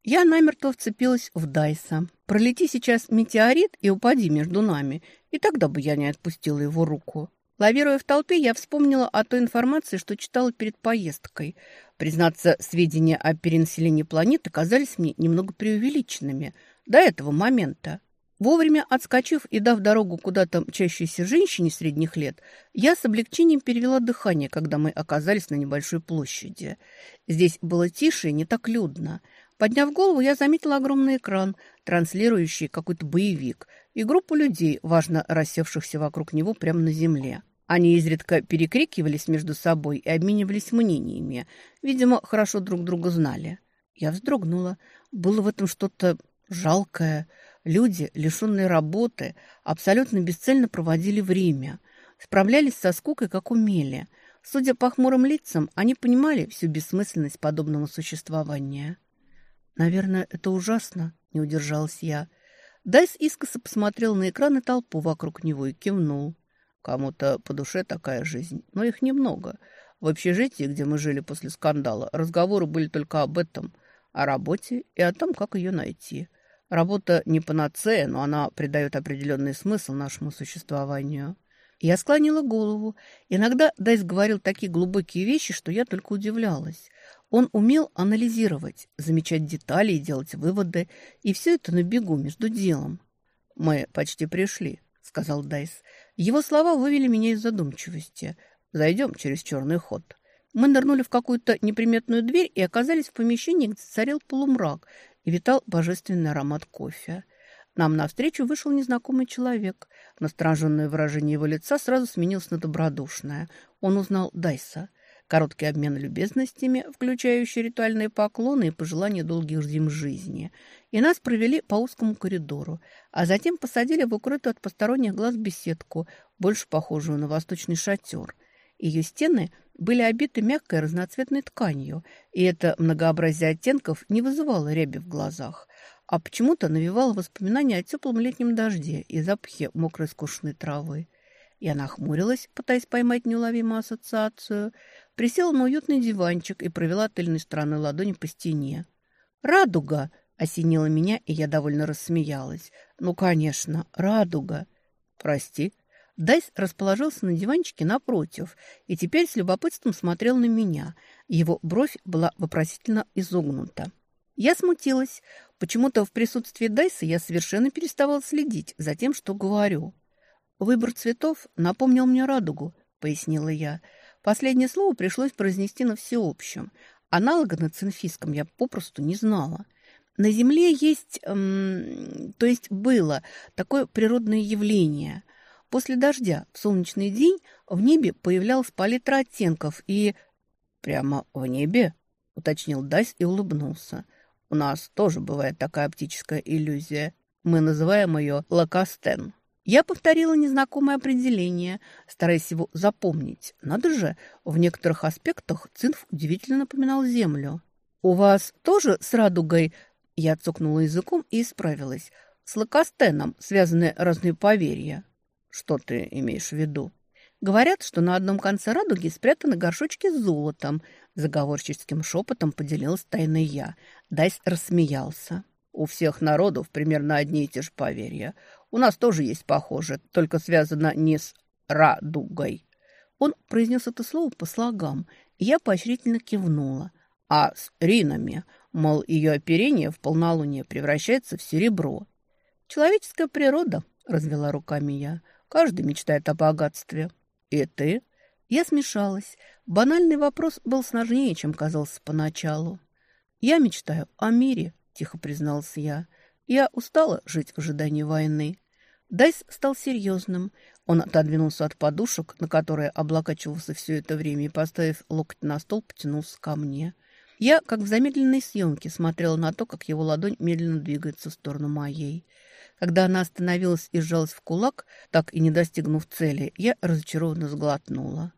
Я намертво вцепилась в Дайса. Пролети сейчас метеорит и упади между нами, и тогда бы я не отпустила его руку. Лавируя в толпе, я вспомнила о той информации, что читала перед поездкой. Признаться, сведения о перенаселении планеты казались мне немного преувеличенными до этого момента. Вовремя отскочив и дав дорогу куда-то мчащейся женщине средних лет, я с облегчением перевела дыхание, когда мы оказались на небольшой площади. Здесь было тише и не так людно. Подняв голову, я заметила огромный экран, транслирующий какой-то боевик, и группу людей, важно рассевшихся вокруг него прямо на земле. Они изредка перекрикивались между собой и обменивались мнениями. Видимо, хорошо друг друга знали. Я вздрогнула. Было в этом что-то жалкое. Люди, лишенные работы, абсолютно бесцельно проводили время. Справлялись со скукой, как умели. Судя по хмурым лицам, они понимали всю бессмысленность подобного существования. «Наверное, это ужасно», — не удержалась я. Дайс искоса посмотрел на экран и толпу вокруг него и кивнул. Кому-то по душе такая жизнь, но их немного. В общежитии, где мы жили после скандала, разговоры были только об этом, о работе и о том, как ее найти. Работа не панацея, но она придает определенный смысл нашему существованию. Я склонила голову. Иногда Дайс говорил такие глубокие вещи, что я только удивлялась. Он умел анализировать, замечать детали и делать выводы, и все это на бегу между делом. «Мы почти пришли», — сказал Дайс. Его слова вывели меня из задумчивости. «Зайдем через черный ход». Мы нырнули в какую-то неприметную дверь и оказались в помещении, где царил полумрак и витал божественный аромат кофе. Нам навстречу вышел незнакомый человек. Настороженное выражение его лица сразу сменилось на добродушное. Он узнал Дайса. Короткий обмен любезностями, включающий ритуальные поклоны и пожелания долгих зим жизни. И нас провели по узкому коридору, а затем посадили в укрытую от посторонних глаз беседку, больше похожую на восточный шатер. Ее стены были обиты мягкой разноцветной тканью, и это многообразие оттенков не вызывало ряби в глазах, а почему-то навевало воспоминания о теплом летнем дожде и запахе мокрой скучной травы. Я нахмурилась, пытаясь поймать неуловимую ассоциацию, присела на уютный диванчик и провела тыльной стороной ладони по стене. «Радуга!» — осенила меня, и я довольно рассмеялась. «Ну, конечно, радуга!» «Прости». Дайс расположился на диванчике напротив и теперь с любопытством смотрел на меня. Его бровь была вопросительно изогнута. Я смутилась. Почему-то в присутствии Дайса я совершенно переставала следить за тем, что говорю. «Выбор цветов напомнил мне радугу», — пояснила я. Последнее слово пришлось произнести на всеобщем. Аналога на цинфийском я попросту не знала. На Земле есть, эм, то есть было, такое природное явление. После дождя в солнечный день в небе появлялась палитра оттенков и... «Прямо в небе?» — уточнил Дайс и улыбнулся. «У нас тоже бывает такая оптическая иллюзия. Мы называем ее лакастен». Я повторила незнакомое определение, стараясь его запомнить. Надо же, в некоторых аспектах цинф удивительно напоминал Землю. «У вас тоже с радугой?» Я цокнула языком и исправилась. «С лакостеном связаны разные поверья». «Что ты имеешь в виду?» «Говорят, что на одном конце радуги спрятаны горшочки с золотом», заговорческим шепотом поделилась тайной я. Дайс рассмеялся. У всех народов примерно одни и те же поверья. У нас тоже есть похоже, только связано не с радугой. Он произнес это слово по слогам, и я поощрительно кивнула. А с ринами, мол, ее оперение в полнолуние превращается в серебро. Человеческая природа, развела руками я. Каждый мечтает о богатстве. И ты? Я смешалась. Банальный вопрос был сложнее, чем казался поначалу. Я мечтаю о мире, тихо признался я. Я устала жить в ожидании войны. Дайс стал серьезным. Он отодвинулся от подушек, на которые облокачивался все это время, и, поставив локоть на стол, потянулся ко мне. Я, как в замедленной съемке, смотрела на то, как его ладонь медленно двигается в сторону моей. Когда она остановилась и сжалась в кулак, так и не достигнув цели, я разочарованно сглотнула.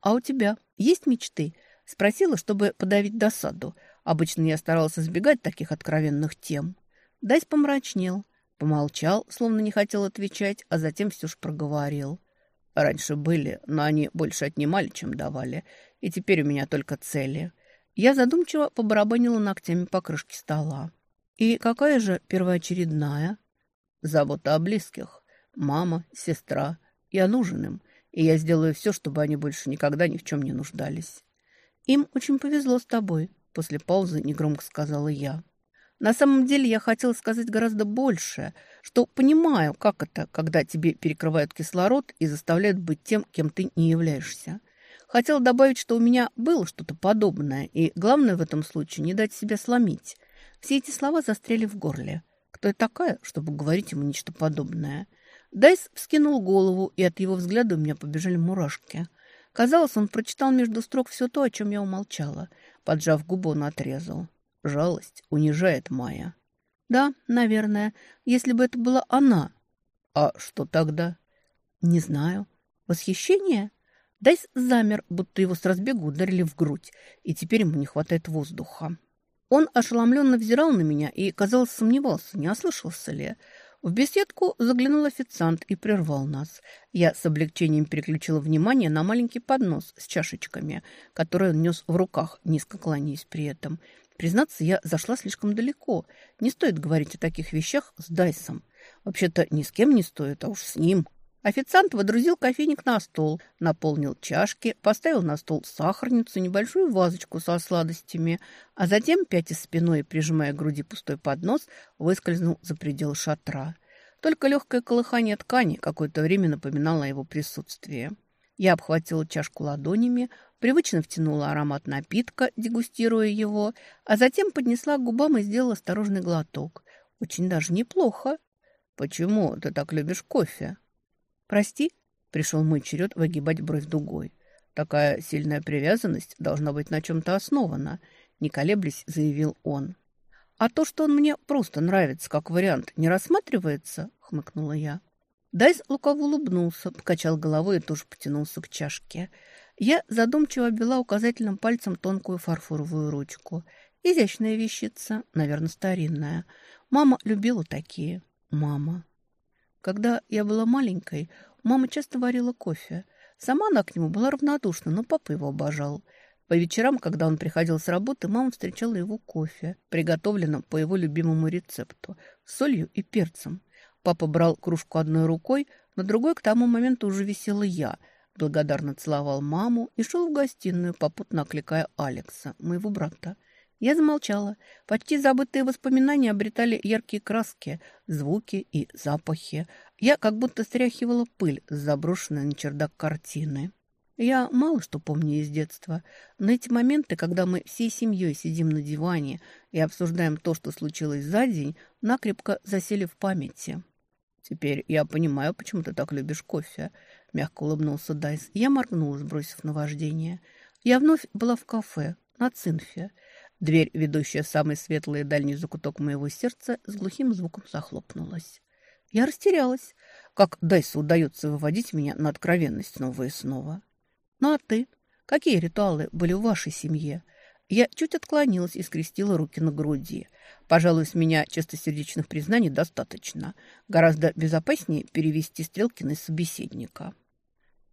«А у тебя есть мечты?» Спросила, чтобы подавить досаду. Обычно я старалась избегать таких откровенных тем. Дайс помрачнел, помолчал, словно не хотел отвечать, а затем все же проговорил. Раньше были, но они больше отнимали, чем давали. И теперь у меня только цели. Я задумчиво побарабанила ногтями по крышке стола. И какая же первоочередная? Забота о близких. Мама, сестра. Я нужен им, и я сделаю все, чтобы они больше никогда ни в чем не нуждались. Им очень повезло с тобой, после паузы негромко сказала я. На самом деле я хотела сказать гораздо больше, что понимаю, как это, когда тебе перекрывают кислород и заставляют быть тем, кем ты не являешься. Хотела добавить, что у меня было что-то подобное, и главное в этом случае не дать себя сломить. Все эти слова застряли в горле. Кто я такая, чтобы говорить ему нечто подобное? Дайс вскинул голову, и от его взгляда у меня побежали мурашки. Казалось, он прочитал между строк все то, о чем я умолчала. Поджав губу, он отрезал. Жалость унижает Майя. Да, наверное, если бы это была она. А что тогда? Не знаю. Восхищение? Дайс замер, будто его с разбегу ударили в грудь, и теперь ему не хватает воздуха. Он ошеломленно взирал на меня и, казалось, сомневался, не ослышался ли. В беседку заглянул официант и прервал нас. Я с облегчением переключила внимание на маленький поднос с чашечками, который он нес в руках, низко кланяясь при этом. Признаться, я зашла слишком далеко. Не стоит говорить о таких вещах с Дайсом. Вообще-то ни с кем не стоит, а уж с ним. Официант водрузил кофейник на стол, наполнил чашки, поставил на стол сахарницу, небольшую вазочку со сладостями, а затем, пятя спиной и прижимая к груди пустой поднос, выскользнул за пределы шатра. Только легкое колыхание ткани какое-то время напоминало о его присутствии. Я обхватила чашку ладонями, привычно втянула аромат напитка, дегустируя его, а затем поднесла к губам и сделала осторожный глоток. Очень даже неплохо. «Почему ты так любишь кофе?» «Прости?» – пришел мой черед выгибать бровь дугой. «Такая сильная привязанность должна быть на чем-то основана», – не колеблясь, заявил он. «А то, что он мне просто нравится как вариант, не рассматривается?» – хмыкнула я. Дайс лукаво улыбнулся, покачал головой и тоже потянулся к чашке. Я задумчиво обвела указательным пальцем тонкую фарфоровую ручку. Изящная вещица, наверное, старинная. Мама любила такие. Мама. Когда я была маленькой, мама часто варила кофе. Сама она к нему была равнодушна, но папа его обожал. По вечерам, когда он приходил с работы, мама встречала его кофе, приготовленным по его любимому рецепту, с солью и перцем. Папа брал кружку одной рукой, на другой к тому моменту уже висела я, благодарно целовал маму и шел в гостиную, попутно окликая Алекса, моего брата. Я замолчала. Почти забытые воспоминания обретали яркие краски, звуки и запахи. Я как будто стряхивала пыль с заброшенной на чердак картины. Я мало что помню из детства, но эти моменты, когда мы всей семьей сидим на диване и обсуждаем то, что случилось за день, накрепко засели в памяти. «Теперь я понимаю, почему ты так любишь кофе», — мягко улыбнулся Дайс. Я моргнула, сбросив наваждение. Я вновь была в кафе, на цинфе. Дверь, ведущая самый светлый и дальний закуток моего сердца, с глухим звуком захлопнулась. Я растерялась. Как Дайсу удается выводить меня на откровенность снова и снова. Ну а ты? Какие ритуалы были в вашей семье? Я чуть отклонилась и скрестила руки на груди. Пожалуй, с меня чистосердечных признаний достаточно. Гораздо безопаснее перевести стрелки на собеседника.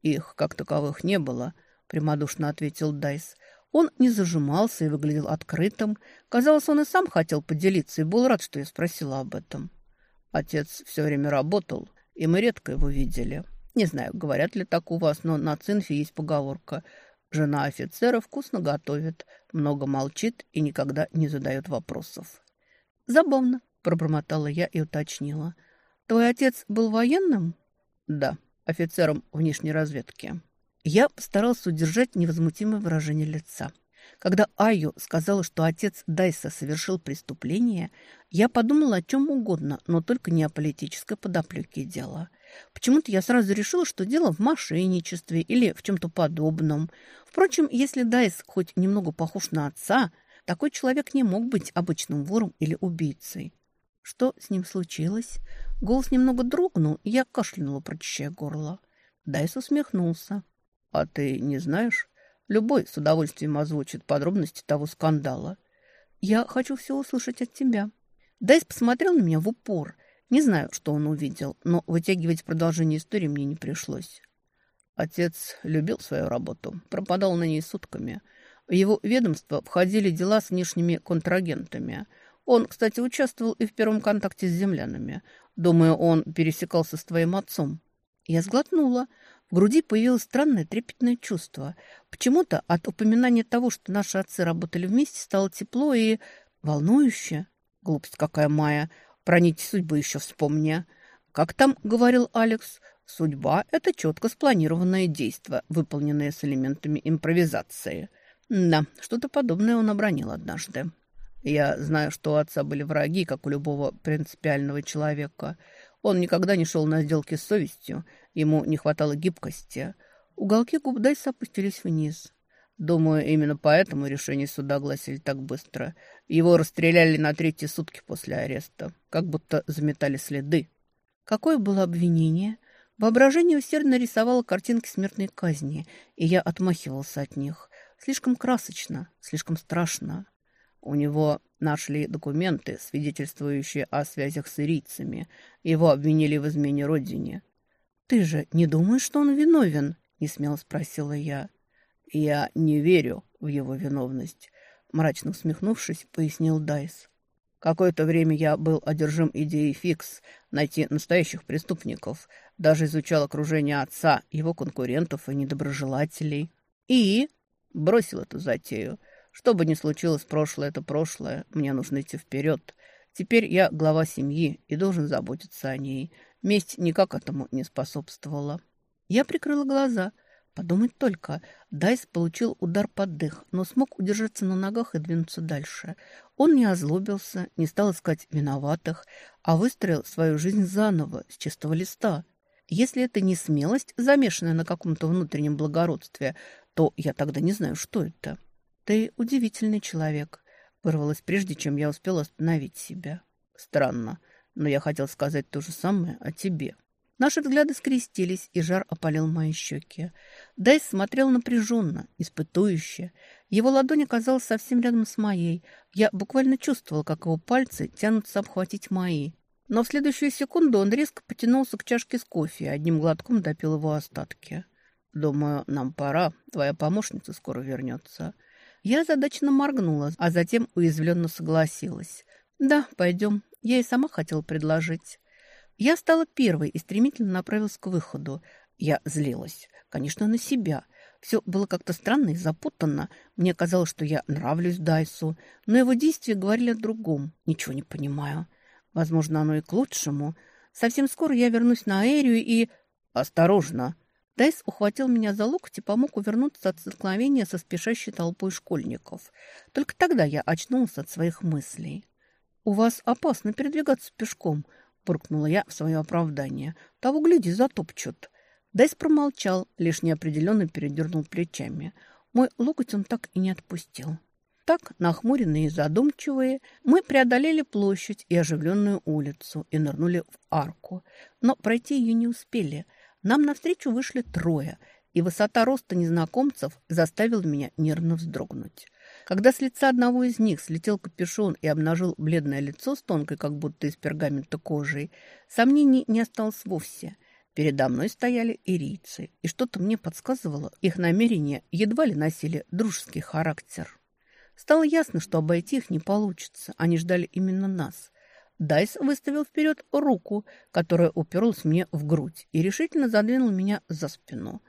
Их, как таковых, не было, прямодушно ответил Дайс. Он не зажимался и выглядел открытым. Казалось, он и сам хотел поделиться и был рад, что я спросила об этом. Отец все время работал, и мы редко его видели. Не знаю, говорят ли так у вас, но на цинфе есть поговорка. Жена офицера вкусно готовит, много молчит и никогда не задает вопросов. «Забавно», – пробормотала я и уточнила. «Твой отец был военным?» «Да, офицером внешней разведки». Я постарался удержать невозмутимое выражение лица. Когда Айо сказала, что отец Дайса совершил преступление, я подумала о чем угодно, но только не о политической подоплеке дела. Почему-то я сразу решила, что дело в мошенничестве или в чем-то подобном. Впрочем, если Дайс хоть немного похож на отца, такой человек не мог быть обычным вором или убийцей. Что с ним случилось? Голос немного дрогнул, и я кашлянула, прочищая горло. Дайс усмехнулся. «А ты не знаешь? Любой с удовольствием озвучит подробности того скандала. Я хочу все услышать от тебя». Дайс посмотрел на меня в упор. Не знаю, что он увидел, но вытягивать продолжение истории мне не пришлось. Отец любил свою работу, пропадал на ней сутками. В его ведомство входили дела с внешними контрагентами. Он, кстати, участвовал и в первом контакте с землянами. Думаю, он пересекался с твоим отцом. Я сглотнула. В груди появилось странное трепетное чувство. Почему-то от упоминания того, что наши отцы работали вместе, стало тепло и волнующе. Глупость какая, Майя. Про нити судьбы еще вспомни. Как там говорил Алекс, судьба – это четко спланированное действие, выполненное с элементами импровизации. Да, что-то подобное он обронил однажды. Я знаю, что у отца были враги, как у любого принципиального человека. Он никогда не шел на сделки с совестью, ему не хватало гибкости. Уголки губ Дайса опустились вниз. Думаю, именно поэтому решение суда гласили так быстро. Его расстреляли на третьи сутки после ареста, как будто заметали следы. Какое было обвинение? Воображение усердно рисовало картинки смертной казни, и я отмахивался от них. Слишком красочно, слишком страшно. У него нашли документы, свидетельствующие о связях с ирийцами. Его обвинили в измене родине. «Ты же не думаешь, что он виновен?» – несмело спросила я. «Я не верю в его виновность», — мрачно усмехнувшись, пояснил Дайс. «Какое-то время я был одержим идеей фикс найти настоящих преступников, даже изучал окружение отца, его конкурентов и недоброжелателей. И бросил эту затею. Что бы ни случилось, прошлое — это прошлое, мне нужно идти вперед. Теперь я глава семьи и должен заботиться о ней. Месть никак этому не способствовала». Я прикрыла глаза — Подумать только, Дайс получил удар под дых, но смог удержаться на ногах и двинуться дальше. Он не озлобился, не стал искать виноватых, а выстроил свою жизнь заново, с чистого листа. Если это не смелость, замешанная на каком-то внутреннем благородстве, то я тогда не знаю, что это. «Ты удивительный человек», — вырвалось прежде, чем я успел остановить себя. «Странно, но я хотел сказать то же самое о тебе». Наши взгляды скрестились, и жар опалил мои щеки. Дайс смотрел напряженно, испытующе. Его ладонь оказалась совсем рядом с моей. Я буквально чувствовала, как его пальцы тянутся обхватить мои. Но в следующую секунду он резко потянулся к чашке с кофе и одним глотком допил его остатки. «Думаю, нам пора. Твоя помощница скоро вернется». Я задачно моргнула, а затем уязвленно согласилась. «Да, пойдем. Я и сама хотела предложить». Я стала первой и стремительно направилась к выходу. Я злилась, конечно, на себя. Все было как-то странно и запутанно. Мне казалось, что я нравлюсь Дайсу, но его действия говорили о другом. Ничего не понимаю. Возможно, оно и к лучшему. Совсем скоро я вернусь на Аэрию и... Осторожно! Дайс ухватил меня за локоть и помог увернуться от столкновения со спешащей толпой школьников. Только тогда я очнулся от своих мыслей. «У вас опасно передвигаться пешком», буркнула я в свое оправдание. «Того, гляди, затопчут». Дайс промолчал, лишь неопределенно передернул плечами. Мой локоть он так и не отпустил. Так, нахмуренные и задумчивые, мы преодолели площадь и оживленную улицу и нырнули в арку. Но пройти ее не успели. Нам навстречу вышли трое, и высота роста незнакомцев заставила меня нервно вздрогнуть. Когда с лица одного из них слетел капюшон и обнажил бледное лицо с тонкой, как будто из пергамента кожей, сомнений не осталось вовсе. Передо мной стояли ирийцы, и что-то мне подсказывало, их намерения едва ли носили дружеский характер. Стало ясно, что обойти их не получится, они ждали именно нас. Дайс выставил вперед руку, которая уперлась мне в грудь, и решительно задвинул меня за спину,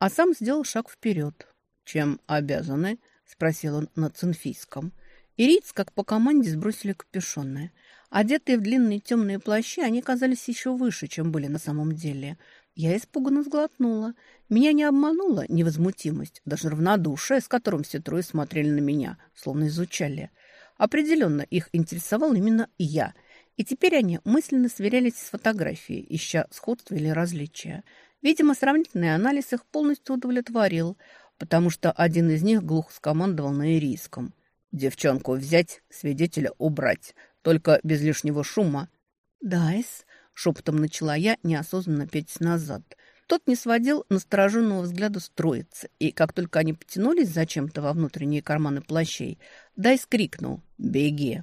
а сам сделал шаг вперед. «Чем обязаны?» Спросил он на цинфийском. Ириц, как по команде, сбросили капюшоны. Одетые в длинные темные плащи, они казались еще выше, чем были на самом деле. Я испуганно сглотнула. Меня не обманула невозмутимость, даже равнодушие, с которым все трое смотрели на меня, словно изучали. Определенно их интересовал именно я. И теперь они мысленно сверялись с фотографией, ища сходства или различия. Видимо, сравнительный анализ их полностью удовлетворил, потому что один из них глухо скомандовал на ирийском. «Девчонку взять, свидетеля убрать, только без лишнего шума». «Дайс», — шепотом начала я, неосознанно пятясь назад. Тот не сводил настороженного взгляда с троицы, и как только они потянулись зачем-то во внутренние карманы плащей, Дайс крикнул «Беги!».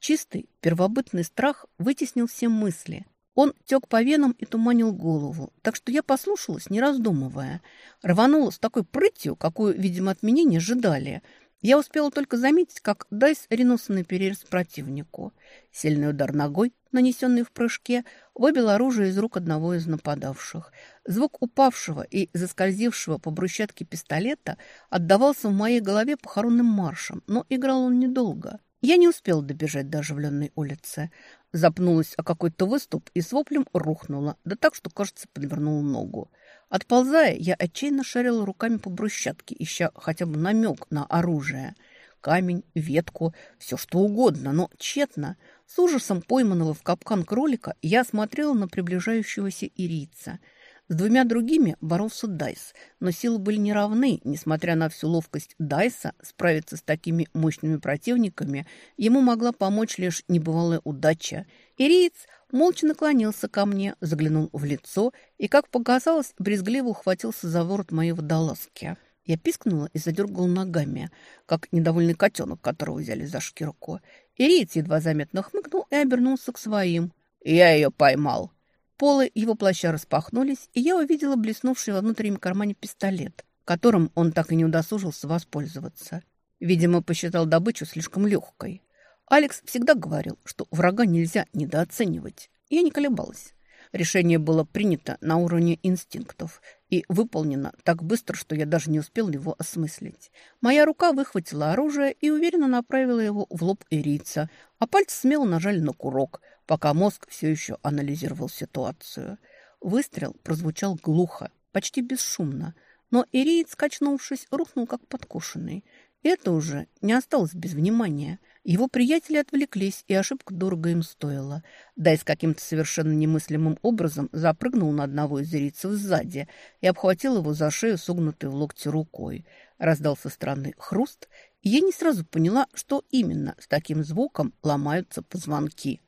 Чистый, первобытный страх вытеснил все мысли. Он тек по венам и туманил голову, так что я послушалась, не раздумывая. Рванула с такой прытью, какую, видимо, от меня не ожидали. Я успела только заметить, как Дайс ринулся на перерез противнику. Сильный удар ногой, нанесенный в прыжке, выбил оружие из рук одного из нападавших. Звук упавшего и заскользившего по брусчатке пистолета отдавался в моей голове похоронным маршем, но играл он недолго. Я не успела добежать до оживленной улицы. Запнулась о какой-то выступ и с воплем рухнула, да так, что, кажется, подвернула ногу. Отползая, я отчаянно шарила руками по брусчатке, ища хотя бы намек на оружие. Камень, ветку, все что угодно, но тщетно. С ужасом пойманного в капкан кролика я смотрела на приближающегося ирийца – с двумя другими боролся Дайс, но силы были неравны. Несмотря на всю ловкость Дайса, справиться с такими мощными противниками ему могла помочь лишь небывалая удача. Ириец молча наклонился ко мне, заглянул в лицо и, как показалось, брезгливо ухватился за ворот моей водолазки. Я пискнула и задергала ногами, как недовольный котенок, которого взяли за шкирку. Ириец едва заметно хмыкнул и обернулся к своим. «Я ее поймал!» Полы его плаща распахнулись, и я увидела блеснувший во внутреннем кармане пистолет, которым он так и не удосужился воспользоваться. Видимо, посчитал добычу слишком легкой. Алекс всегда говорил, что врага нельзя недооценивать. Я не колебалась. Решение было принято на уровне инстинктов и выполнено так быстро, что я даже не успел его осмыслить. Моя рука выхватила оружие и уверенно направила его в лоб Ирица, а пальцы смело нажали на курок, пока мозг все еще анализировал ситуацию. Выстрел прозвучал глухо, почти бесшумно, но Ириец, качнувшись, рухнул как подкошенный. Это уже не осталось без внимания. Его приятели отвлеклись, и ошибка дорого им стоила. Дай с каким-то совершенно немыслимым образом запрыгнул на одного из зрицев сзади и обхватил его за шею, согнутой в локте рукой. Раздался странный хруст, и я не сразу поняла, что именно с таким звуком ломаются позвонки.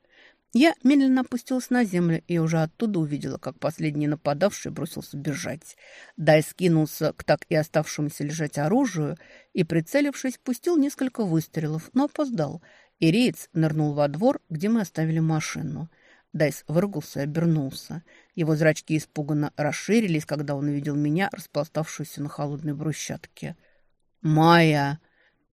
Я медленно опустилась на землю и уже оттуда увидела, как последний нападавший бросился бежать. Дай скинулся к так и оставшемуся лежать оружию и, прицелившись, пустил несколько выстрелов, но опоздал. И рейц нырнул во двор, где мы оставили машину. Дайс выругался и обернулся. Его зрачки испуганно расширились, когда он увидел меня, распластавшуюся на холодной брусчатке. «Майя!»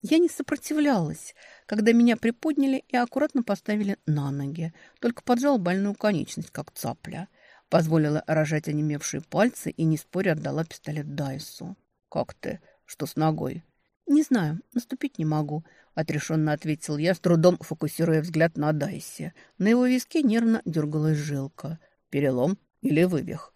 Я не сопротивлялась, когда меня приподняли и аккуратно поставили на ноги, только поджал больную конечность, как цапля. Позволила рожать онемевшие пальцы и, не споря, отдала пистолет Дайсу. «Как ты? Что с ногой?» «Не знаю, наступить не могу», — отрешенно ответил я, с трудом фокусируя взгляд на Дайсе. На его виске нервно дергалась жилка. «Перелом или вывих?»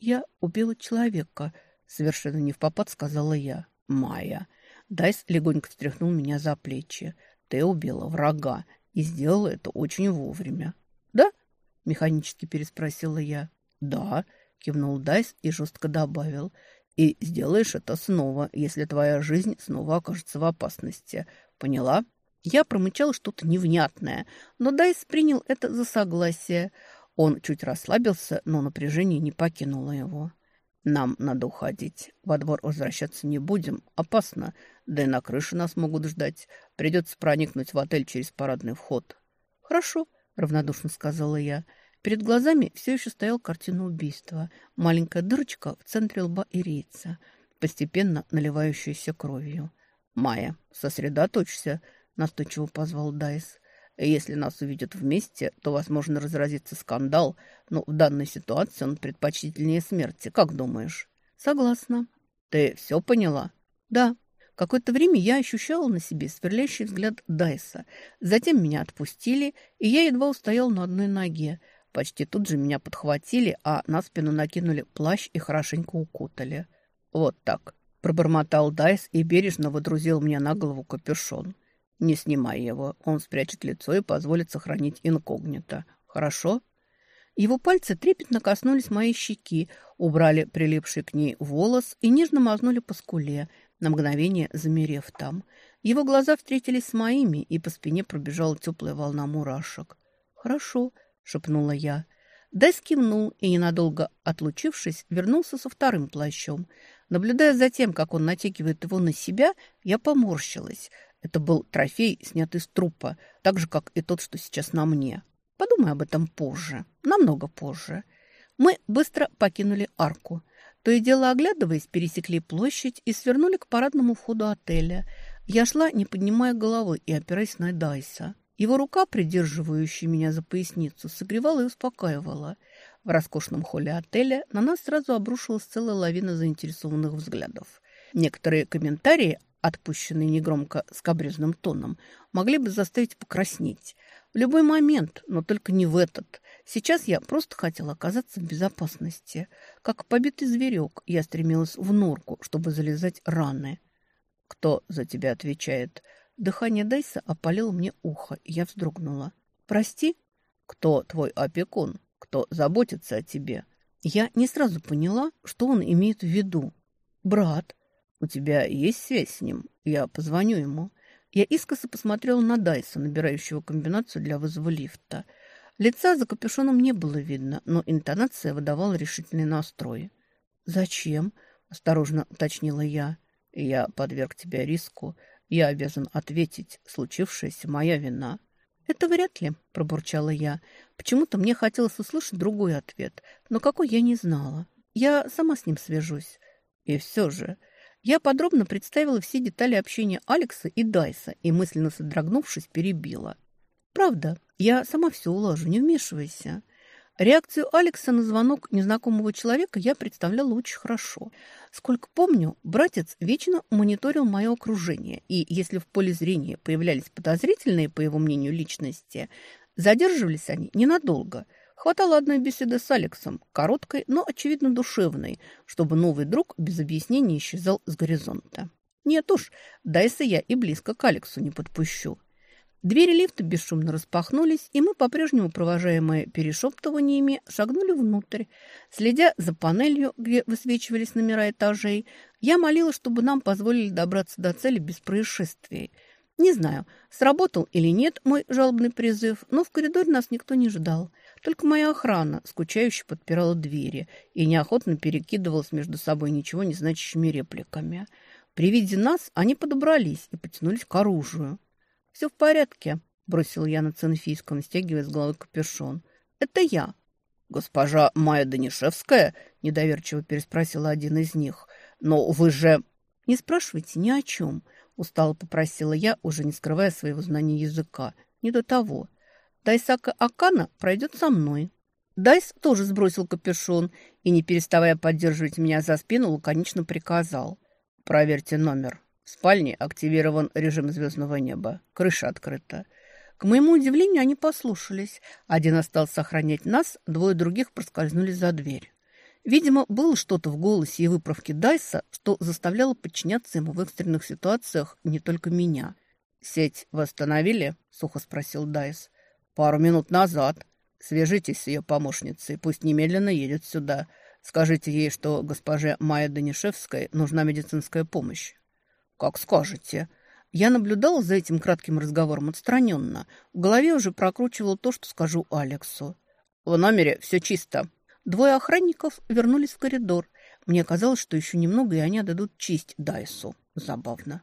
«Я убила человека», — совершенно не в попад сказала я. «Майя». Дайс легонько встряхнул меня за плечи. «Ты убила врага и сделала это очень вовремя». «Да?» — механически переспросила я. «Да», — кивнул Дайс и жестко добавил. «И сделаешь это снова, если твоя жизнь снова окажется в опасности. Поняла?» Я промычала что-то невнятное, но Дайс принял это за согласие. Он чуть расслабился, но напряжение не покинуло его. «Нам надо уходить. Во двор возвращаться не будем. Опасно. Да и на крыше нас могут ждать. Придется проникнуть в отель через парадный вход». «Хорошо», — равнодушно сказала я. Перед глазами все еще стояла картина убийства. Маленькая дырочка в центре лба ирейца, постепенно наливающаяся кровью. «Майя, сосредоточься», — настойчиво позвал Дайс. Если нас увидят вместе, то, возможно, разразится скандал, но в данной ситуации он предпочтительнее смерти. Как думаешь? Согласна. Ты все поняла? Да. Какое-то время я ощущала на себе сверлящий взгляд Дайса. Затем меня отпустили, и я едва устоял на одной ноге. Почти тут же меня подхватили, а на спину накинули плащ и хорошенько укутали. Вот так. Пробормотал Дайс и бережно водрузил мне на голову капюшон. Не снимай его, он спрячет лицо и позволит сохранить инкогнито. Хорошо? Его пальцы трепетно коснулись моей щеки, убрали прилипший к ней волос и нежно мазнули по скуле, на мгновение замерев там. Его глаза встретились с моими, и по спине пробежала теплая волна мурашек. «Хорошо», — шепнула я. Дай кивнул и, ненадолго отлучившись, вернулся со вторым плащом. Наблюдая за тем, как он натягивает его на себя, я поморщилась. Это был трофей, снятый с трупа, так же, как и тот, что сейчас на мне. Подумай об этом позже, намного позже. Мы быстро покинули арку. То и дело оглядываясь, пересекли площадь и свернули к парадному входу отеля. Я шла, не поднимая головы и опираясь на Дайса. Его рука, придерживающая меня за поясницу, согревала и успокаивала. В роскошном холле отеля на нас сразу обрушилась целая лавина заинтересованных взглядов. Некоторые комментарии, отпущенные негромко с кабрезным тоном, могли бы заставить покраснеть. В любой момент, но только не в этот. Сейчас я просто хотела оказаться в безопасности. Как побитый зверек, я стремилась в норку, чтобы залезать раны. «Кто за тебя отвечает?» Дыхание Дайса опалило мне ухо, и я вздрогнула. «Прости?» «Кто твой опекун? Кто заботится о тебе?» Я не сразу поняла, что он имеет в виду. «Брат, у тебя есть связь с ним? Я позвоню ему». Я искоса посмотрела на Дайса, набирающего комбинацию для вызова лифта. Лица за капюшоном не было видно, но интонация выдавала решительный настрой. «Зачем?» – осторожно уточнила я. «Я подверг тебя риску. Я обязан ответить. Случившееся моя вина». «Это вряд ли», – пробурчала я. Почему-то мне хотелось услышать другой ответ, но какой я не знала. Я сама с ним свяжусь. И все же я подробно представила все детали общения Алекса и Дайса и, мысленно содрогнувшись, перебила. «Правда, я сама все улажу, не вмешивайся». Реакцию Алекса на звонок незнакомого человека я представляла очень хорошо. Сколько помню, братец вечно мониторил мое окружение, и если в поле зрения появлялись подозрительные, по его мнению, личности, задерживались они ненадолго – Хватало одной беседы с Алексом, короткой, но, очевидно, душевной, чтобы новый друг без объяснений исчезал с горизонта. Нет уж, дайся я и близко к Алексу не подпущу. Двери лифта бесшумно распахнулись, и мы, по-прежнему провожаемые перешептываниями, шагнули внутрь. Следя за панелью, где высвечивались номера этажей, я молила, чтобы нам позволили добраться до цели без происшествий. Не знаю, сработал или нет мой жалобный призыв, но в коридоре нас никто не ждал. Только моя охрана скучающе подпирала двери и неохотно перекидывалась между собой ничего не значащими репликами. При виде нас они подобрались и потянулись к оружию. «Все в порядке», — бросил я на цинфийском, стягивая с головы капюшон. «Это я». «Госпожа Майя Данишевская?» — недоверчиво переспросила один из них. «Но вы же...» «Не спрашивайте ни о чем», — устало попросила я, уже не скрывая своего знания языка. «Не до того. Дайсака Акана пройдет со мной». Дайс тоже сбросил капюшон и, не переставая поддерживать меня за спину, лаконично приказал. «Проверьте номер. В спальне активирован режим звездного неба. Крыша открыта». К моему удивлению, они послушались. Один остался охранять нас, двое других проскользнули за дверь. Видимо, было что-то в голосе и выправке Дайса, что заставляло подчиняться ему в экстренных ситуациях не только меня. «Сеть восстановили?» – сухо спросил Дайс. Пару минут назад. Свяжитесь с ее помощницей, пусть немедленно едет сюда. Скажите ей, что госпоже Майя Данишевской нужна медицинская помощь. Как скажете. Я наблюдала за этим кратким разговором отстраненно. В голове уже прокручивал то, что скажу Алексу. В номере все чисто. Двое охранников вернулись в коридор. Мне казалось, что еще немного, и они отдадут честь Дайсу. Забавно.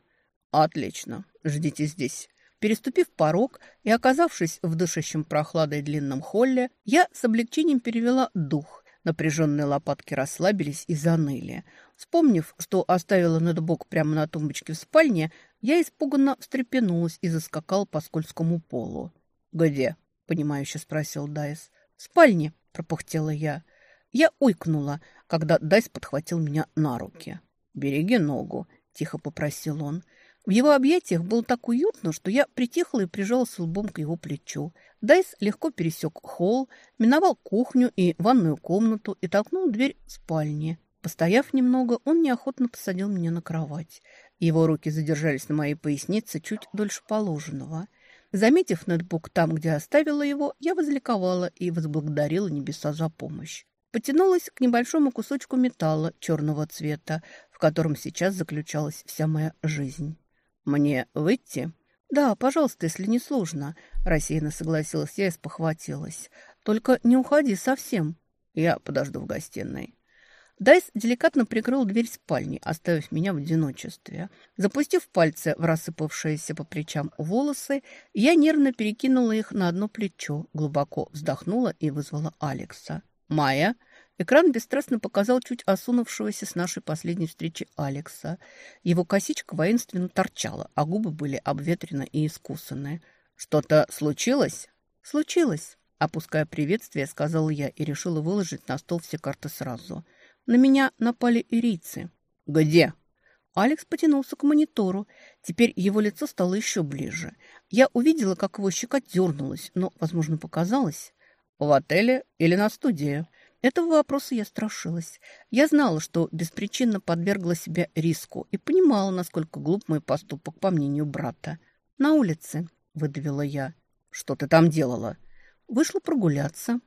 Отлично. Ждите здесь. Переступив порог и оказавшись в дышащем прохладой длинном холле, я с облегчением перевела дух. Напряженные лопатки расслабились и заныли. Вспомнив, что оставила ноутбук прямо на тумбочке в спальне, я испуганно встрепенулась и заскакала по скользкому полу. «Где?» — понимающе спросил Дайс. «В спальне», — пропухтела я. Я ойкнула, когда Дайс подхватил меня на руки. «Береги ногу», — тихо попросил он. В его объятиях было так уютно, что я притихла и прижалась лбом к его плечу. Дайс легко пересек холл, миновал кухню и ванную комнату и толкнул дверь спальни. Постояв немного, он неохотно посадил меня на кровать. Его руки задержались на моей пояснице чуть дольше положенного. Заметив нетбук там, где оставила его, я возликовала и возблагодарила небеса за помощь. Потянулась к небольшому кусочку металла черного цвета, в котором сейчас заключалась вся моя жизнь. «Мне выйти?» «Да, пожалуйста, если не сложно», – рассеянно согласилась я и спохватилась. «Только не уходи совсем. Я подожду в гостиной». Дайс деликатно прикрыл дверь спальни, оставив меня в одиночестве. Запустив пальцы в рассыпавшиеся по плечам волосы, я нервно перекинула их на одно плечо, глубоко вздохнула и вызвала Алекса. «Майя!» Экран бесстрастно показал чуть осунувшегося с нашей последней встречи Алекса. Его косичка воинственно торчала, а губы были обветрены и искусаны. «Что-то случилось?» «Случилось!» Опуская приветствие, сказала я и решила выложить на стол все карты сразу – на меня напали ирийцы. Где? Алекс потянулся к монитору. Теперь его лицо стало еще ближе. Я увидела, как его щека дернулась, но, возможно, показалось. В отеле или на студии? Этого вопроса я страшилась. Я знала, что беспричинно подвергла себя риску и понимала, насколько глуп мой поступок, по мнению брата. «На улице», — выдавила я. «Что ты там делала?» «Вышла прогуляться».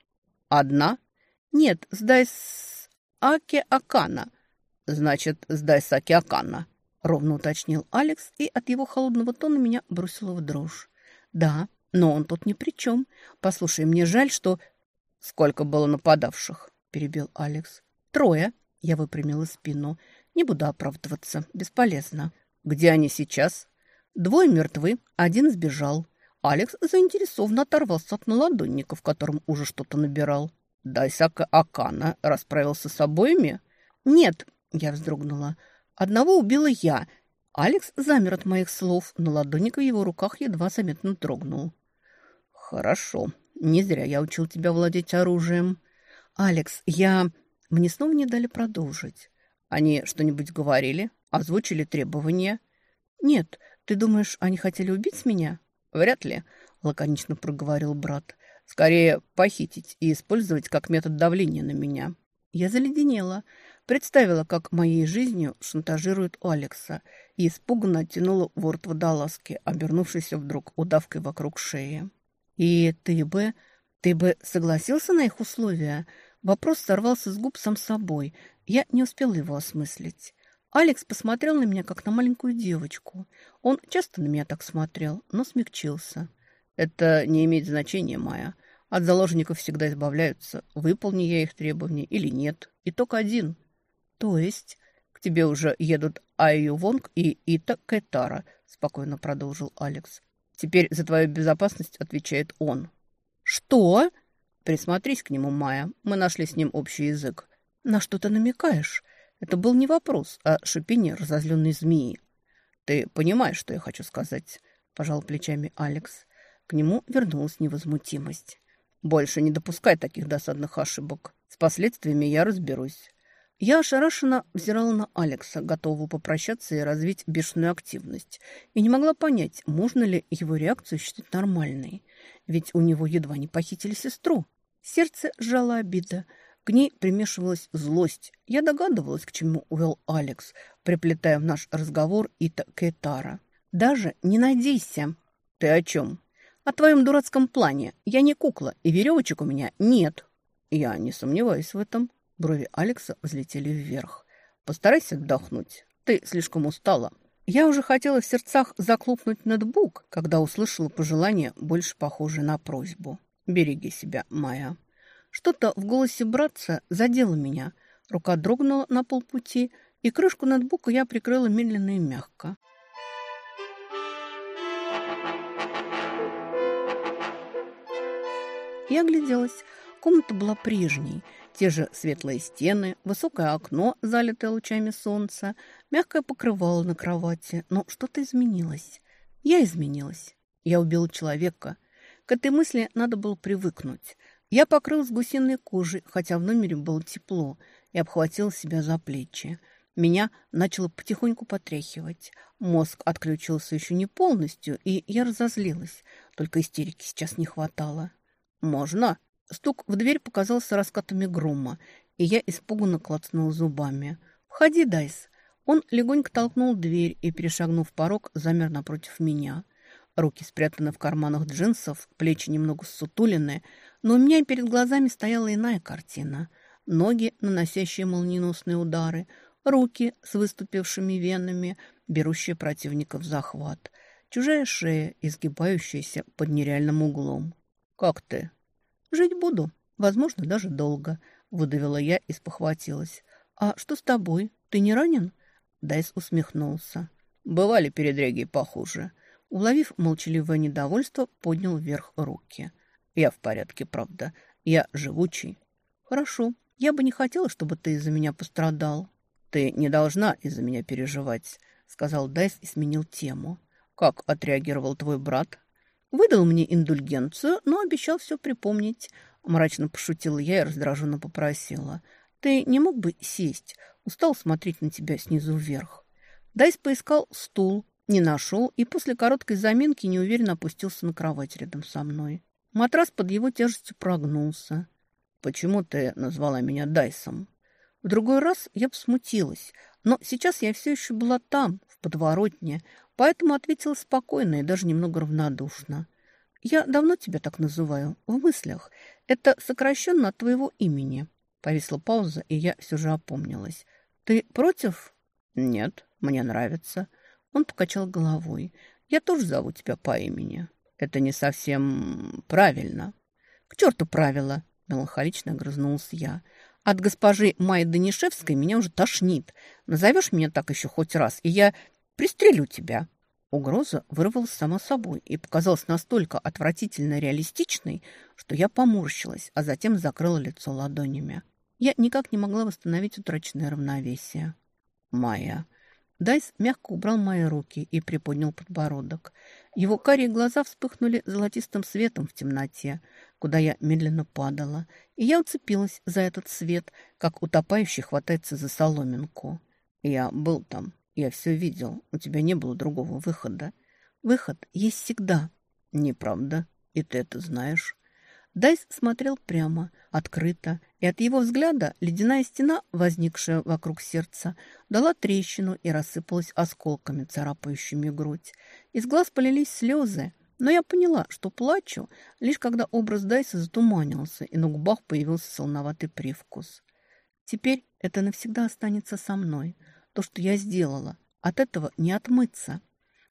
«Одна?» «Нет, сдай Аки Акана. Значит, сдай Саки Акана, ровно уточнил Алекс, и от его холодного тона меня бросило в дрожь. Да, но он тут ни при чем. Послушай, мне жаль, что... Сколько было нападавших? Перебил Алекс. Трое. Я выпрямила спину. Не буду оправдываться. Бесполезно. Где они сейчас? Двое мертвы, один сбежал. Алекс заинтересованно оторвался от наладонника, в котором уже что-то набирал. Дайсака Акана расправился с обоими? Нет, я вздрогнула. Одного убила я. Алекс замер от моих слов, но ладонник в его руках едва заметно дрогнул. Хорошо. Не зря я учил тебя владеть оружием. Алекс, я... Мне снова не дали продолжить. Они что-нибудь говорили? Озвучили требования? Нет. Ты думаешь, они хотели убить меня? Вряд ли, лаконично проговорил брат. Скорее, похитить и использовать как метод давления на меня. Я заледенела, представила, как моей жизнью шантажируют Алекса, и испуганно оттянула ворот водолазки, обернувшийся вдруг удавкой вокруг шеи. «И ты бы... ты бы согласился на их условия?» Вопрос сорвался с губ сам собой. Я не успела его осмыслить. Алекс посмотрел на меня, как на маленькую девочку. Он часто на меня так смотрел, но смягчился. «Это не имеет значения, Майя. От заложников всегда избавляются, выполни я их требования или нет. Итог один. То есть к тебе уже едут Айю Вонг и Ита Кэтара, спокойно продолжил Алекс. Теперь за твою безопасность отвечает он. Что? Присмотрись к нему, Майя. Мы нашли с ним общий язык. На что ты намекаешь? Это был не вопрос, а шипение разозленной змеи. Ты понимаешь, что я хочу сказать? Пожал плечами Алекс. К нему вернулась невозмутимость. Больше не допускай таких досадных ошибок. С последствиями я разберусь. Я ошарашенно взирала на Алекса, готового попрощаться и развить бешеную активность, и не могла понять, можно ли его реакцию считать нормальной. Ведь у него едва не похитили сестру. Сердце сжало обида. К ней примешивалась злость. Я догадывалась, к чему увел Алекс, приплетая в наш разговор Ита Кетара. «Даже не надейся!» «Ты о чем?» о твоем дурацком плане. Я не кукла, и веревочек у меня нет». «Я не сомневаюсь в этом». Брови Алекса взлетели вверх. «Постарайся отдохнуть. Ты слишком устала». Я уже хотела в сердцах заклупнуть ноутбук, когда услышала пожелание, больше похожее на просьбу. «Береги себя, Майя». Что-то в голосе братца задело меня. Рука дрогнула на полпути, и крышку ноутбука я прикрыла медленно и мягко. Я огляделась. Комната была прежней. Те же светлые стены, высокое окно, залитое лучами солнца, мягкое покрывало на кровати. Но что-то изменилось. Я изменилась. Я убила человека. К этой мысли надо было привыкнуть. Я покрылась гусиной кожей, хотя в номере было тепло, и обхватила себя за плечи. Меня начало потихоньку потряхивать. Мозг отключился еще не полностью, и я разозлилась. Только истерики сейчас не хватало. «Можно?» Стук в дверь показался раскатами грома, и я испуганно клацнула зубами. «Входи, Дайс!» Он легонько толкнул дверь и, перешагнув порог, замер напротив меня. Руки спрятаны в карманах джинсов, плечи немного ссутулены, но у меня перед глазами стояла иная картина. Ноги, наносящие молниеносные удары, руки с выступившими венами, берущие противника в захват, чужая шея, изгибающаяся под нереальным углом. «Как ты?» «Жить буду, возможно, даже долго», — выдавила я и спохватилась. «А что с тобой? Ты не ранен?» Дайс усмехнулся. «Бывали передряги похуже». Уловив молчаливое недовольство, поднял вверх руки. «Я в порядке, правда. Я живучий». «Хорошо. Я бы не хотела, чтобы ты из-за меня пострадал». «Ты не должна из-за меня переживать», — сказал Дайс и сменил тему. «Как отреагировал твой брат?» «Выдал мне индульгенцию, но обещал все припомнить». Мрачно пошутила я и раздраженно попросила. «Ты не мог бы сесть? Устала смотреть на тебя снизу вверх». Дайс поискал стул, не нашел и после короткой заминки неуверенно опустился на кровать рядом со мной. Матрас под его тяжестью прогнулся. «Почему ты назвала меня Дайсом?» В другой раз я бы смутилась, но сейчас я все еще была там, в подворотне, поэтому ответила спокойно и даже немного равнодушно. «Я давно тебя так называю, в мыслях. Это сокращенно от твоего имени». Повисла пауза, и я все же опомнилась. «Ты против?» «Нет, мне нравится». Он покачал головой. «Я тоже зову тебя по имени. Это не совсем правильно». «К черту правила!» – меланхолично огрызнулась я. «От госпожи Майи Данишевской меня уже тошнит. Назовешь меня так еще хоть раз, и я пристрелю тебя». Угроза вырвалась сама собой и показалась настолько отвратительно реалистичной, что я поморщилась, а затем закрыла лицо ладонями. Я никак не могла восстановить утраченное равновесие. «Майя, Дайс мягко убрал мои руки и приподнял подбородок. Его карие глаза вспыхнули золотистым светом в темноте, куда я медленно падала, и я уцепилась за этот свет, как утопающий хватается за соломинку. Я был там, я все видел, у тебя не было другого выхода. Выход есть всегда. Неправда, и ты это знаешь. Дайс смотрел прямо, открыто, и от его взгляда ледяная стена, возникшая вокруг сердца, дала трещину и рассыпалась осколками, царапающими грудь. Из глаз полились слезы, но я поняла, что плачу, лишь когда образ Дайса затуманился, и на губах появился солоноватый привкус. Теперь это навсегда останется со мной. То, что я сделала, от этого не отмыться.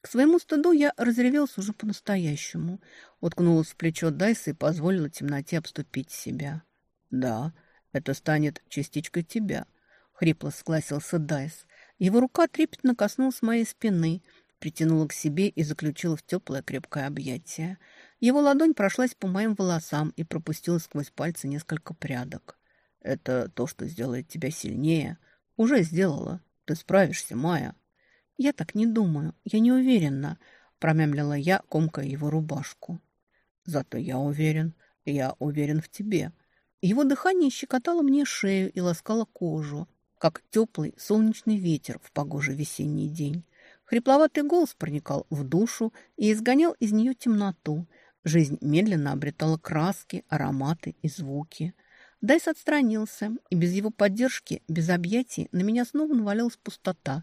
К своему стыду я разревелась уже по-настоящему, уткнулась в плечо Дайса и позволила темноте обступить себя. «Да, это станет частичкой тебя», — хрипло согласился Дайс. Его рука трепетно коснулась моей спины, притянула к себе и заключила в теплое крепкое объятие. Его ладонь прошлась по моим волосам и пропустила сквозь пальцы несколько прядок. «Это то, что сделает тебя сильнее. Уже сделала. Ты справишься, Майя». «Я так не думаю. Я не уверена», — промямлила я, комкая его рубашку. «Зато я уверен. Я уверен в тебе». Его дыхание щекотало мне шею и ласкало кожу, как теплый солнечный ветер в погожий весенний день. Хрипловатый голос проникал в душу и изгонял из нее темноту. Жизнь медленно обретала краски, ароматы и звуки. Дайс отстранился, и без его поддержки, без объятий на меня снова навалилась пустота,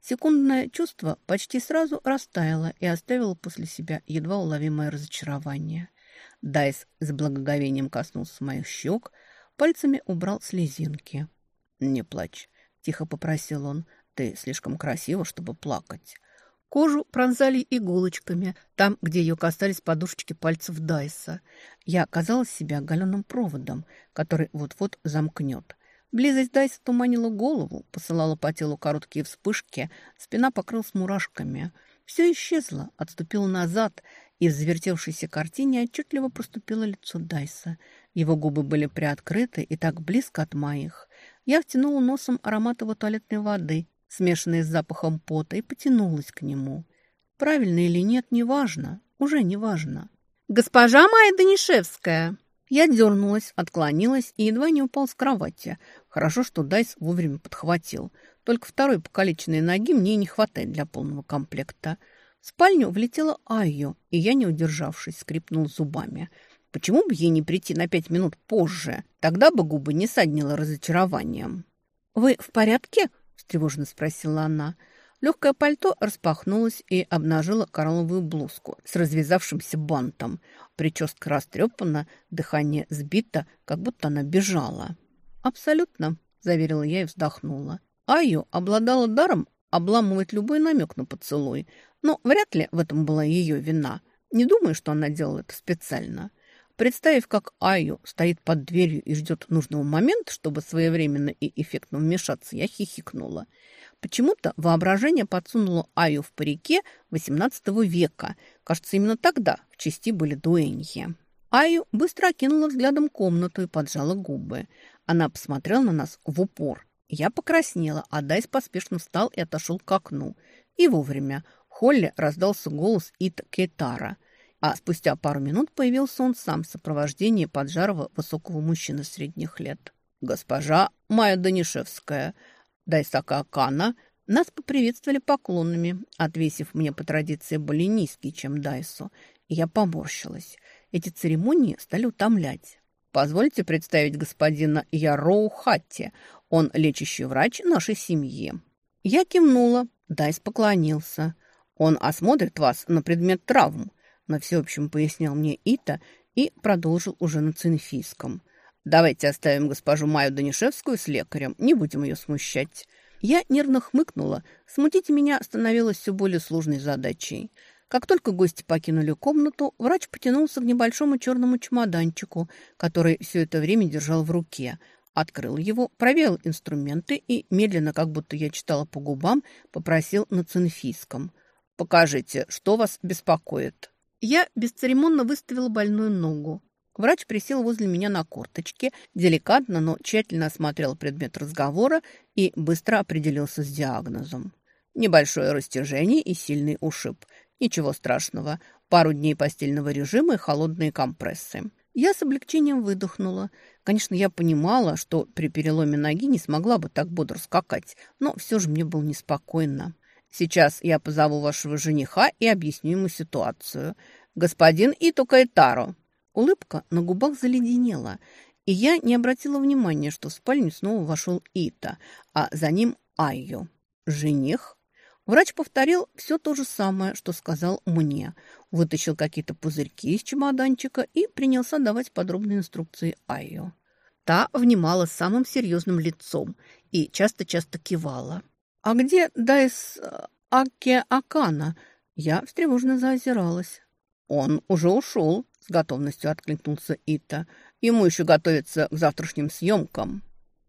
Секундное чувство почти сразу растаяло и оставило после себя едва уловимое разочарование. Дайс с благоговением коснулся моих щек, пальцами убрал слезинки. «Не плачь», — тихо попросил он, — «ты слишком красива, чтобы плакать». Кожу пронзали иголочками, там, где ее касались подушечки пальцев Дайса. Я оказалась себя оголенным проводом, который вот-вот замкнет. Близость Дайса туманила голову, посылала по телу короткие вспышки, спина покрылась мурашками. Все исчезло, отступило назад, и в завертевшейся картине отчетливо проступило лицо Дайса. Его губы были приоткрыты и так близко от моих. Я втянула носом аромат его туалетной воды, смешанной с запахом пота, и потянулась к нему. Правильно или нет, неважно, уже неважно. «Госпожа Майя Данишевская!» Я дернулась, отклонилась и едва не упал с кровати. Хорошо, что Дайс вовремя подхватил. Только второй покалеченной ноги мне не хватает для полного комплекта. В спальню влетела Айо, и я, не удержавшись, скрипнул зубами. Почему бы ей не прийти на пять минут позже? Тогда бы губы не саднило разочарованием. «Вы в порядке?» – тревожно спросила она. Легкое пальто распахнулось и обнажило коралловую блузку с развязавшимся бантом. Прическа растрепана, дыхание сбито, как будто она бежала. «Абсолютно», – заверила я и вздохнула. Айо обладала даром обламывать любой намек на поцелуй, но вряд ли в этом была ее вина. Не думаю, что она делала это специально. Представив, как Айо стоит под дверью и ждет нужного момента, чтобы своевременно и эффектно вмешаться, я хихикнула. Почему-то воображение подсунуло Айо в парике XVIII века. Кажется, именно тогда в части были дуэньи. Айо быстро окинула взглядом комнату и поджала губы. Она посмотрела на нас в упор. Я покраснела, а Дайс поспешно встал и отошел к окну. И вовремя. В холле раздался голос Ита Кетара – а спустя пару минут появился он сам в сопровождении поджарого высокого мужчины средних лет. «Госпожа Майя Данишевская, Дайсака Акана, нас поприветствовали поклонами, отвесив мне по традиции более низкий, чем Дайсу, и я поморщилась. Эти церемонии стали утомлять. Позвольте представить господина Яроу Хатти, он лечащий врач нашей семьи». Я кивнула, Дайс поклонился. «Он осмотрит вас на предмет травм», на всеобщем пояснял мне Ита и продолжил уже на цинфийском. «Давайте оставим госпожу Майю Данишевскую с лекарем, не будем ее смущать». Я нервно хмыкнула. Смутить меня становилось все более сложной задачей. Как только гости покинули комнату, врач потянулся к небольшому черному чемоданчику, который все это время держал в руке. Открыл его, проверил инструменты и, медленно, как будто я читала по губам, попросил на цинфийском. «Покажите, что вас беспокоит?» Я бесцеремонно выставила больную ногу. Врач присел возле меня на корточке, деликатно, но тщательно осмотрел предмет разговора и быстро определился с диагнозом. Небольшое растяжение и сильный ушиб. Ничего страшного. Пару дней постельного режима и холодные компрессы. Я с облегчением выдохнула. Конечно, я понимала, что при переломе ноги не смогла бы так бодро скакать, но все же мне было неспокойно. Сейчас я позову вашего жениха и объясню ему ситуацию. Господин Ито Кайтаро». Улыбка на губах заледенела, и я не обратила внимания, что в спальню снова вошел Ита, а за ним Айо. «Жених?» Врач повторил все то же самое, что сказал мне. Вытащил какие-то пузырьки из чемоданчика и принялся давать подробные инструкции Айо. Та внимала самым серьезным лицом и часто-часто кивала. «А где Дайс э, Аке Акана?» Я встревоженно заозиралась. «Он уже ушел», — с готовностью откликнулся Ита. «Ему еще готовиться к завтрашним съемкам».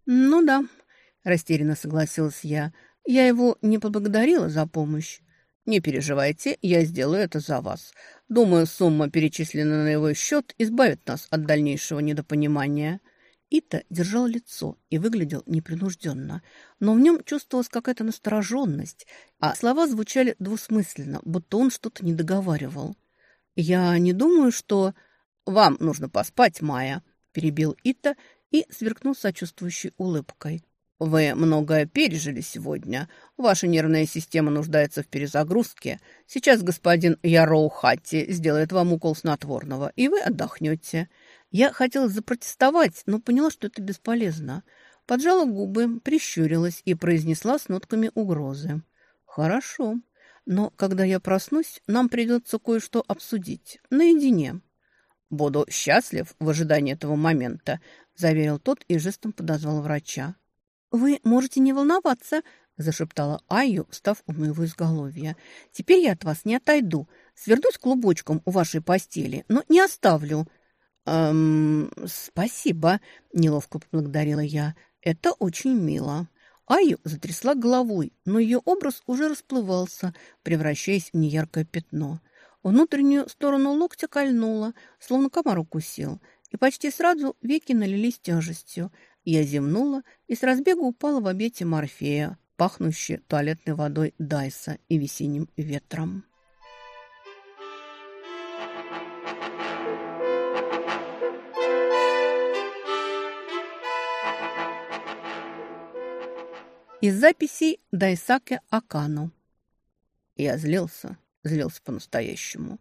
«Ну да», — растерянно согласилась я. «Я его не поблагодарила за помощь». «Не переживайте, я сделаю это за вас. Думаю, сумма, перечисленная на его счет, избавит нас от дальнейшего недопонимания». Ита держал лицо и выглядел непринужденно, но в нем чувствовалась какая-то настороженность, а слова звучали двусмысленно, будто он что-то не договаривал. «Я не думаю, что...» «Вам нужно поспать, Майя», – перебил Ита и сверкнул сочувствующей улыбкой. «Вы многое пережили сегодня. Ваша нервная система нуждается в перезагрузке. Сейчас господин Яроу Хатти сделает вам укол снотворного, и вы отдохнете. Я хотела запротестовать, но поняла, что это бесполезно. Поджала губы, прищурилась и произнесла с нотками угрозы. «Хорошо, но когда я проснусь, нам придется кое-что обсудить. Наедине». «Буду счастлив в ожидании этого момента», – заверил тот и жестом подозвал врача. «Вы можете не волноваться», – зашептала Айю, став у моего изголовья. «Теперь я от вас не отойду. Свернусь клубочком у вашей постели, но не оставлю». «Эм, спасибо», — неловко поблагодарила я. «Это очень мило». Аю затрясла головой, но ее образ уже расплывался, превращаясь в неяркое пятно. Внутреннюю сторону локтя кольнула, словно комар укусил, и почти сразу веки налились тяжестью. Я зевнула и с разбега упала в объятие морфея, пахнущее туалетной водой Дайса и весенним ветром. Из записей Дайсаке Акану. Я злился, злился по-настоящему.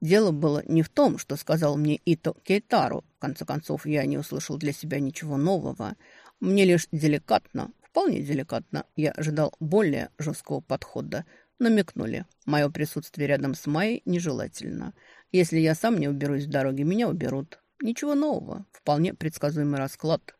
Дело было не в том, что сказал мне Ито Кейтару. В конце концов, я не услышал для себя ничего нового. Мне лишь деликатно, вполне деликатно. Я ожидал более жесткого подхода. Намекнули. Мое присутствие рядом с Майей нежелательно. Если я сам не уберусь с дороги, меня уберут. Ничего нового. Вполне предсказуемый расклад.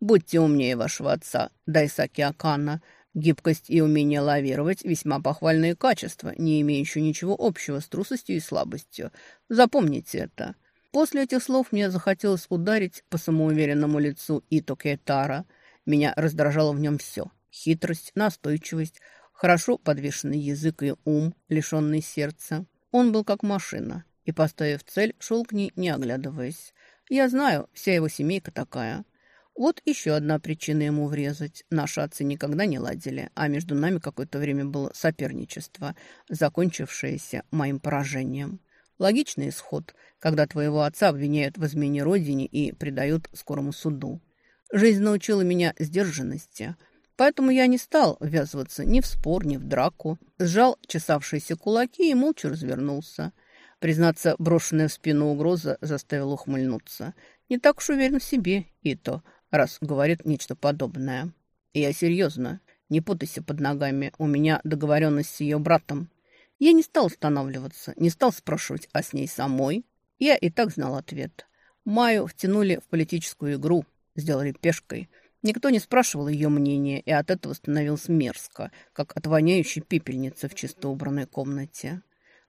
Будьте умнее вашего отца, Дайсаки Акана. Гибкость и умение лавировать – весьма похвальные качества, не имеющие ничего общего с трусостью и слабостью. Запомните это. После этих слов мне захотелось ударить по самоуверенному лицу Ито Кетара. Меня раздражало в нем все – хитрость, настойчивость, хорошо подвешенный язык и ум, лишенный сердца. Он был как машина и, поставив цель, шел к ней, не оглядываясь. Я знаю, вся его семейка такая – вот еще одна причина ему врезать. Наши отцы никогда не ладили, а между нами какое-то время было соперничество, закончившееся моим поражением. Логичный исход, когда твоего отца обвиняют в измене родине и предают скорому суду. Жизнь научила меня сдержанности, поэтому я не стал ввязываться ни в спор, ни в драку. Сжал чесавшиеся кулаки и молча развернулся. Признаться, брошенная в спину угроза заставила ухмыльнуться. Не так уж уверен в себе, и то – раз говорит нечто подобное. Я серьезно. Не путайся под ногами. У меня договоренность с ее братом. Я не стал останавливаться, не стал спрашивать о с ней самой. Я и так знал ответ. Маю втянули в политическую игру, сделали пешкой. Никто не спрашивал ее мнения, и от этого становилось мерзко, как от воняющей пепельницы в чисто убранной комнате.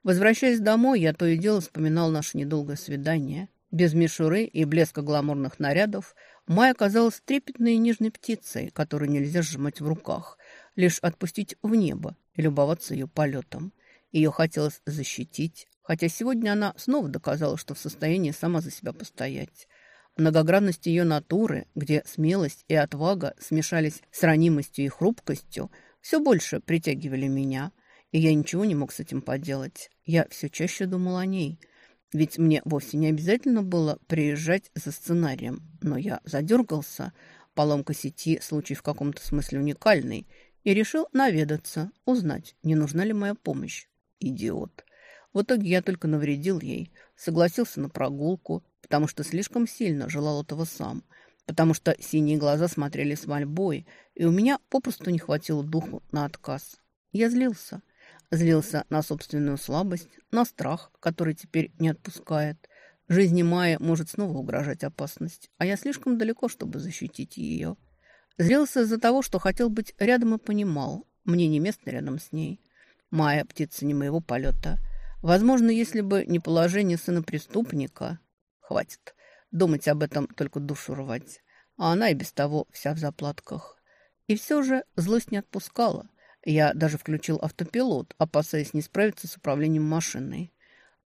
Возвращаясь домой, я то и дело вспоминал наше недолгое свидание. Без мишуры и блеска гламурных нарядов Майя казалась трепетной и нежной птицей, которую нельзя сжимать в руках, лишь отпустить в небо и любоваться ее полетом. Ее хотелось защитить, хотя сегодня она снова доказала, что в состоянии сама за себя постоять. Многогранность ее натуры, где смелость и отвага смешались с ранимостью и хрупкостью, все больше притягивали меня, и я ничего не мог с этим поделать. Я все чаще думал о ней – ведь мне вовсе не обязательно было приезжать за сценарием. Но я задергался. Поломка сети – случай в каком-то смысле уникальный. И решил наведаться, узнать, не нужна ли моя помощь. Идиот. В итоге я только навредил ей. Согласился на прогулку, потому что слишком сильно желал этого сам. Потому что синие глаза смотрели с мольбой, и у меня попросту не хватило духу на отказ. Я злился. Злился на собственную слабость, на страх, который теперь не отпускает. Жизни Майи может снова угрожать опасность, а я слишком далеко, чтобы защитить ее. Злился из-за того, что хотел быть рядом и понимал. Мне не место рядом с ней. Майя – птица не моего полета. Возможно, если бы не положение сына преступника... Хватит. Думать об этом, только душу рвать. А она и без того вся в заплатках. И все же злость не отпускала. Я даже включил автопилот, опасаясь не справиться с управлением машиной.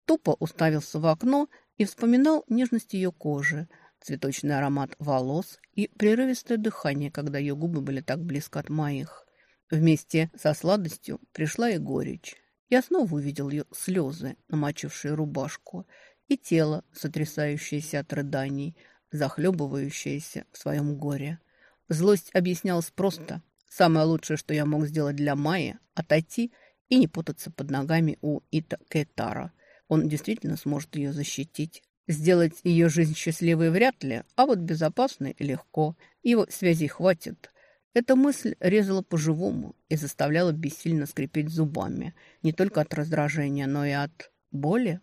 Тупо уставился в окно и вспоминал нежность ее кожи, цветочный аромат волос и прерывистое дыхание, когда ее губы были так близко от моих. Вместе со сладостью пришла и горечь. Я снова увидел ее слезы, намочившие рубашку, и тело, сотрясающееся от рыданий, захлебывающееся в своем горе. Злость объяснялась просто. Самое лучшее, что я мог сделать для Майи – отойти и не путаться под ногами у Ита Кетара. Он действительно сможет ее защитить. Сделать ее жизнь счастливой вряд ли, а вот безопасной легко. Его связей хватит. Эта мысль резала по-живому и заставляла бессильно скрипеть зубами. Не только от раздражения, но и от боли.